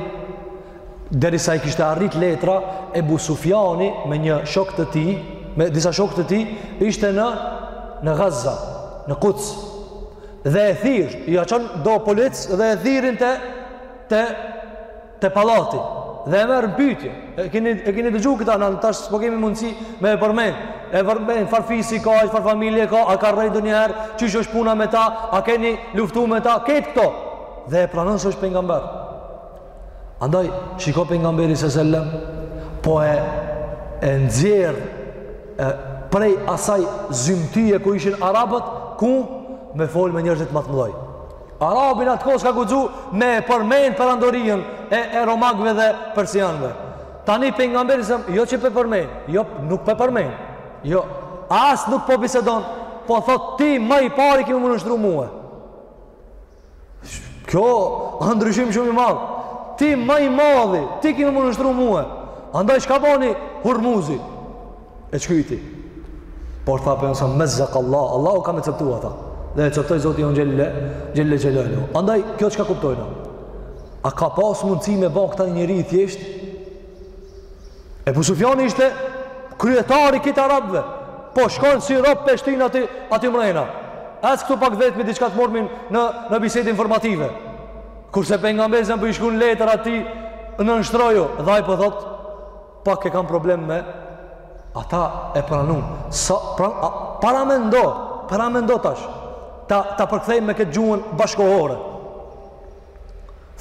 derisa i kishte arrit letra, Ebu Sufjani me një shok të tij, me disa shokë të tij, ishte në, në Gaza, në Kuds. Dhe e thirr, ia çon do polic dhe e thirrin te, te te pallati dhe e merr në pyetje. E keni e keni dëgjuar këta, na tash s'po kemi mundësi me e përmend. E përmend far fisi ka, e far familje ka, a ka rrej ndonjëherë, qysh është puna me ta, a keni luftuar me ta, krejt këto. Dhe e pranon se është pejgamber. Andaj shiko pejgamberi se selam po e e nxjerr prej asaj zymtie ku ishin arabët ku me fol me njerëzit më të mëdhenj. Arabin atë kohë s'ka guxu me e përmend perandorinë e, e romakëve dhe persianëve. Tani pejgamberi sa jo që pe përmend, jo nuk pe përmend. Jo, as nuk po bisedon, po thot ti më i pari ki me m'u nënshtru mua. Kjo është ndryshim shumë i madh. Ti më i madhi, ti ki me m'u nënshtru mua. Andaj çka boni Hurmuzi? E shkyti. Por tha pejgamberi selem, mezzak Allah, Allahu ka me coptu ata. Dhe e coptoi Zoti ynë xhele, xhele xhelaluhu. Andaj, kjo çka kuptojna? A ka pas mundësi me ba këta njeri i thjesht? Ebu Sufjani ishte kryetari krejt arabëve. Po shkon si rob, pe shtin aty, aty mrejna. Ec këtu pak vetmi diçka, të marrmi në, në bisedë informative. Kurse pejgamberi po i shkrun letër atij nënshtroju. Dhe ai po thotë, Pak e kam problem me ata e pranu. Sa pra, a, paramendo, paramendo tash. Ta ta përkthejmë me këtë gjuhën bashkohore.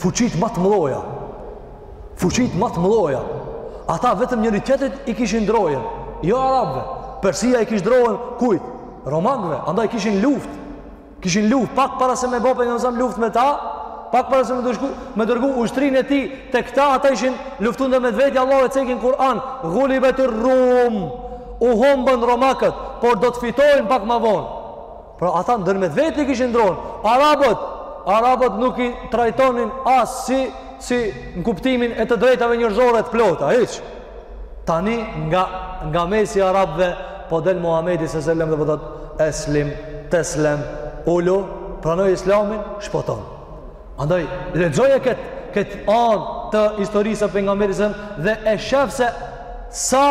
Fuqitë ma të mëdhaja. Fuqitë ma të mëdhaja. Ata vetëm njëri-tjetrit i kishin drojën, jo arabëve. Persia i kish drojën kujt? Romanëve, andaj kishin luftë. Kishin luftë pak para se me bë pejgamberi sa luftë me ta, pak para se me dërgu, me dërgu ushtrinë e tij te këta, ata ishin luftu ndërmet veti, Allahu e cek në Kur'an, gulibetir-rum. U humbën romakët, por do të fitojnë pak ma vonë. Pra ata ndërmet veti kishin dron. Arabët, arabët nuk i trajtonin as si si në kuptimin e të drejtave njerëzore të plota, hiç. Tani nga nga mesi i arabëve po del Muhamedi se selam dhe po thotë eslim teslem ulu pranoj islamin shpoton. Andaj lexoje kët kët anë të historisë së pejgamberit dhe e shef se sa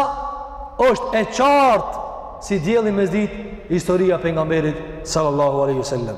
është e qartë si dielli mes ditë historia e pejgamberit sallallahu alaihi wasallam.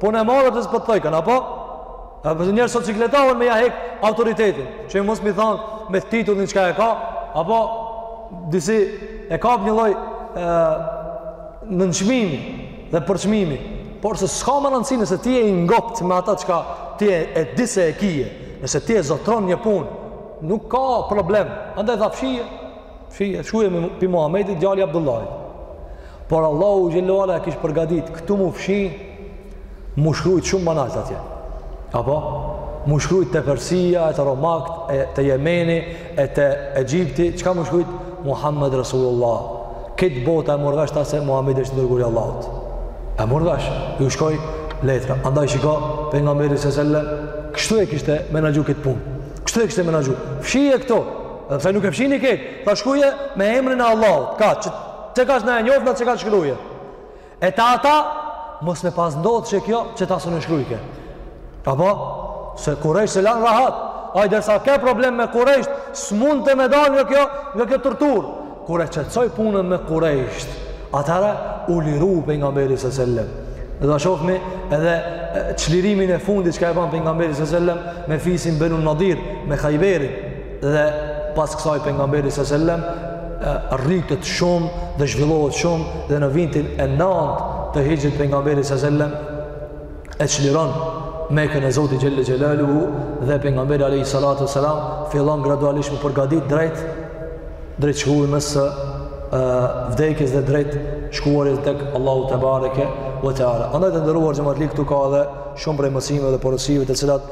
Punë e madhe pse s'po t'thojkan, apo? Apo njerëz sot sikletohen me ja hek autoritetin, që mos m'i thanë me titullin çka e ka, apo disi e ka për një lloj nënçmimi dhe përçmimi, por se s'ka ma rëndësi nëse ti je i ngopt me ata çka ti e, e di se e kije, nëse ti e zotron një punë, nuk ka problem, andaj tha fshije, fshije, shkruje pi Muhammedit, djali i Abdullahit. Por Allahu xhelalu ala e kish përgatit këtu mu fshi mu shkrujt shumë ma nalt atje. Apo mu shkrujt te Persia, e te Romakt, e te Jemeni, e te Egjipti, çka mu shkrujt Muhammed Rasulullah. Këtë bota e mur vesh tash se Muhammed është i dërgur i Allahut. E mur vesh, ju shkoj letra. Andaj shiko, pejgamberi se selem, kështu e kishte menaxhu këtë punë. Kështu e kishte menaxhu. Fshije këtu, edhe pse nuk e fshini këtë, ta shkruje me emrin e Allahut. Ka, që Çka është na e njoft na çka të shkruajë. E ta ata mos me pas ndodhë që kjo që ta së në shkrujke. Apo, se kurejshët s'e lanë rahat, ai derisa ke problem me kurejshët, s'mundte me dalë nga kjo, nga kjo torturë. Kur e qetësoi punën me kurejshët, atëherë u liru pejgamberi se selem. Dhe da shofmi edhe çlirimin e fundit çka e ban pejgamberi se selem, me fisin Benu Nadir, me Hajberin, dhe pas kësaj pejgamberi sa selam rritet shumë dhe zhvillohet shumë dhe në vitin e 9 të hixhrit pejgamberi sa selam e çliron Mekën e Zotit Xhele Xhelaluhu dhe pejgamberi alayhi salatu selam fillon gradualisht me përgatit drejt drejt shkumes së vdekjes dhe drejt shkuarjes tek Allahu tebareke ve teala. Andaj të nderuar xhematli këtu ka edhe shumë prej mësimeve dhe porosive të cilat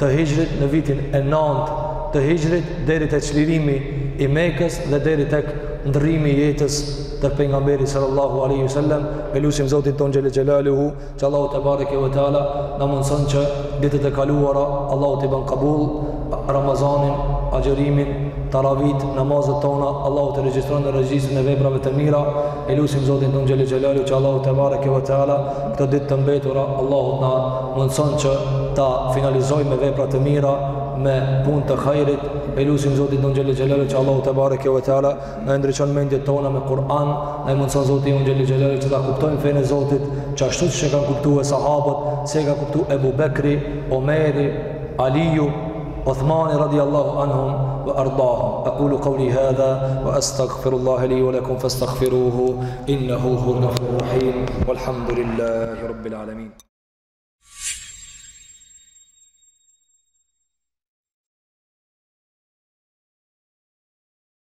të Hixhrit në vitin e nantë të Hixhrit deri tek çlirimi i Mekës dhe deri tek ndërrimi i jetës të pejgamberit sallallahu alaihi wasallam e lusim Zotin tonë xhele xhelaluhu që Allahu tebareke ve teala na mundëson që ditët e kaluara Allahu t'i ban kabul Ramazanin agjërimin taravitë namazet tona Allahu t'i regjistron në regjistrin e veprave të mira E lusim Zotin Tonë xhele xhelaluhu që Allahu tebareke ve teala këto ditë të mbetura Allahu na mundëson që ta finalizojmë me vepra të mira me punë të hajrit e lusim Zotin Tonë xhele xhelaluhu që Allahu tebareke ve teala na i ndriçon mendjet tona me Kur'an na mundëson Zoti ynë xhele xhelaluhu që ta kuptojmë fenë e Zotit qashtu siç e kanë kuptue sahabët siç e kanë kuptu Ebu Bekri, Omeri, Aliju عثمان رضي الله عنهم وأرضاهم أقول قولي هذا وأستغفر الله لي ولكم فاستغفروه إنه هو الغفور الرحيم والحمد لله رب العالمين